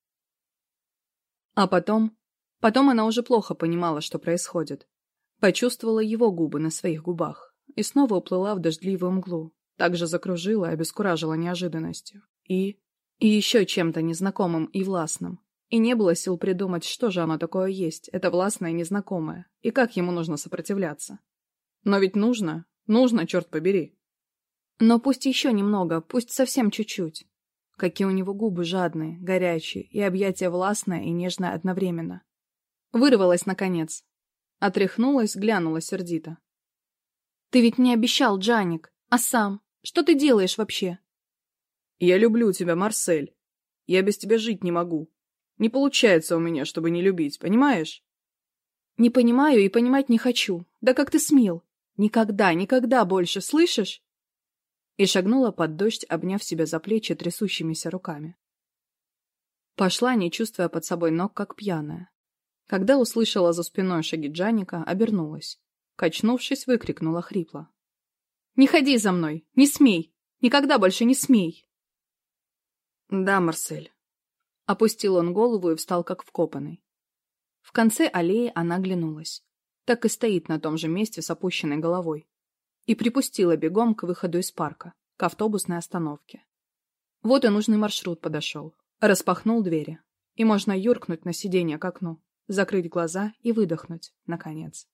А потом... Потом она уже плохо понимала, что происходит. Почувствовала его губы на своих губах и снова уплыла в дождливую мглу. Также закружила и обескуражила неожиданностью. И... И еще чем-то незнакомым и властным. И не было сил придумать, что же оно такое есть, это властное и незнакомое, и как ему нужно сопротивляться. Но ведь нужно, нужно, черт побери. Но пусть еще немного, пусть совсем чуть-чуть. Какие у него губы жадные, горячие, и объятия властное и нежное одновременно. Вырвалась, наконец. Отряхнулась, глянула сердито. «Ты ведь не обещал, Джаник, а сам? Что ты делаешь вообще?» «Я люблю тебя, Марсель. Я без тебя жить не могу», не получается у меня, чтобы не любить, понимаешь? Не понимаю и понимать не хочу. Да как ты смел? Никогда, никогда больше, слышишь? И шагнула под дождь, обняв себя за плечи трясущимися руками. Пошла, не чувствуя под собой ног, как пьяная. Когда услышала за спиной шаги Джаника, обернулась. Качнувшись, выкрикнула хрипло. «Не ходи за мной! Не смей! Никогда больше не смей!» «Да, Марсель, опустил он голову и встал как вкопанный. В конце аллеи она глянулась, Так и стоит на том же месте с опущенной головой. И припустила бегом к выходу из парка, к автобусной остановке. Вот и нужный маршрут подошел. Распахнул двери. И можно юркнуть на сиденье к окну, закрыть глаза и выдохнуть, наконец.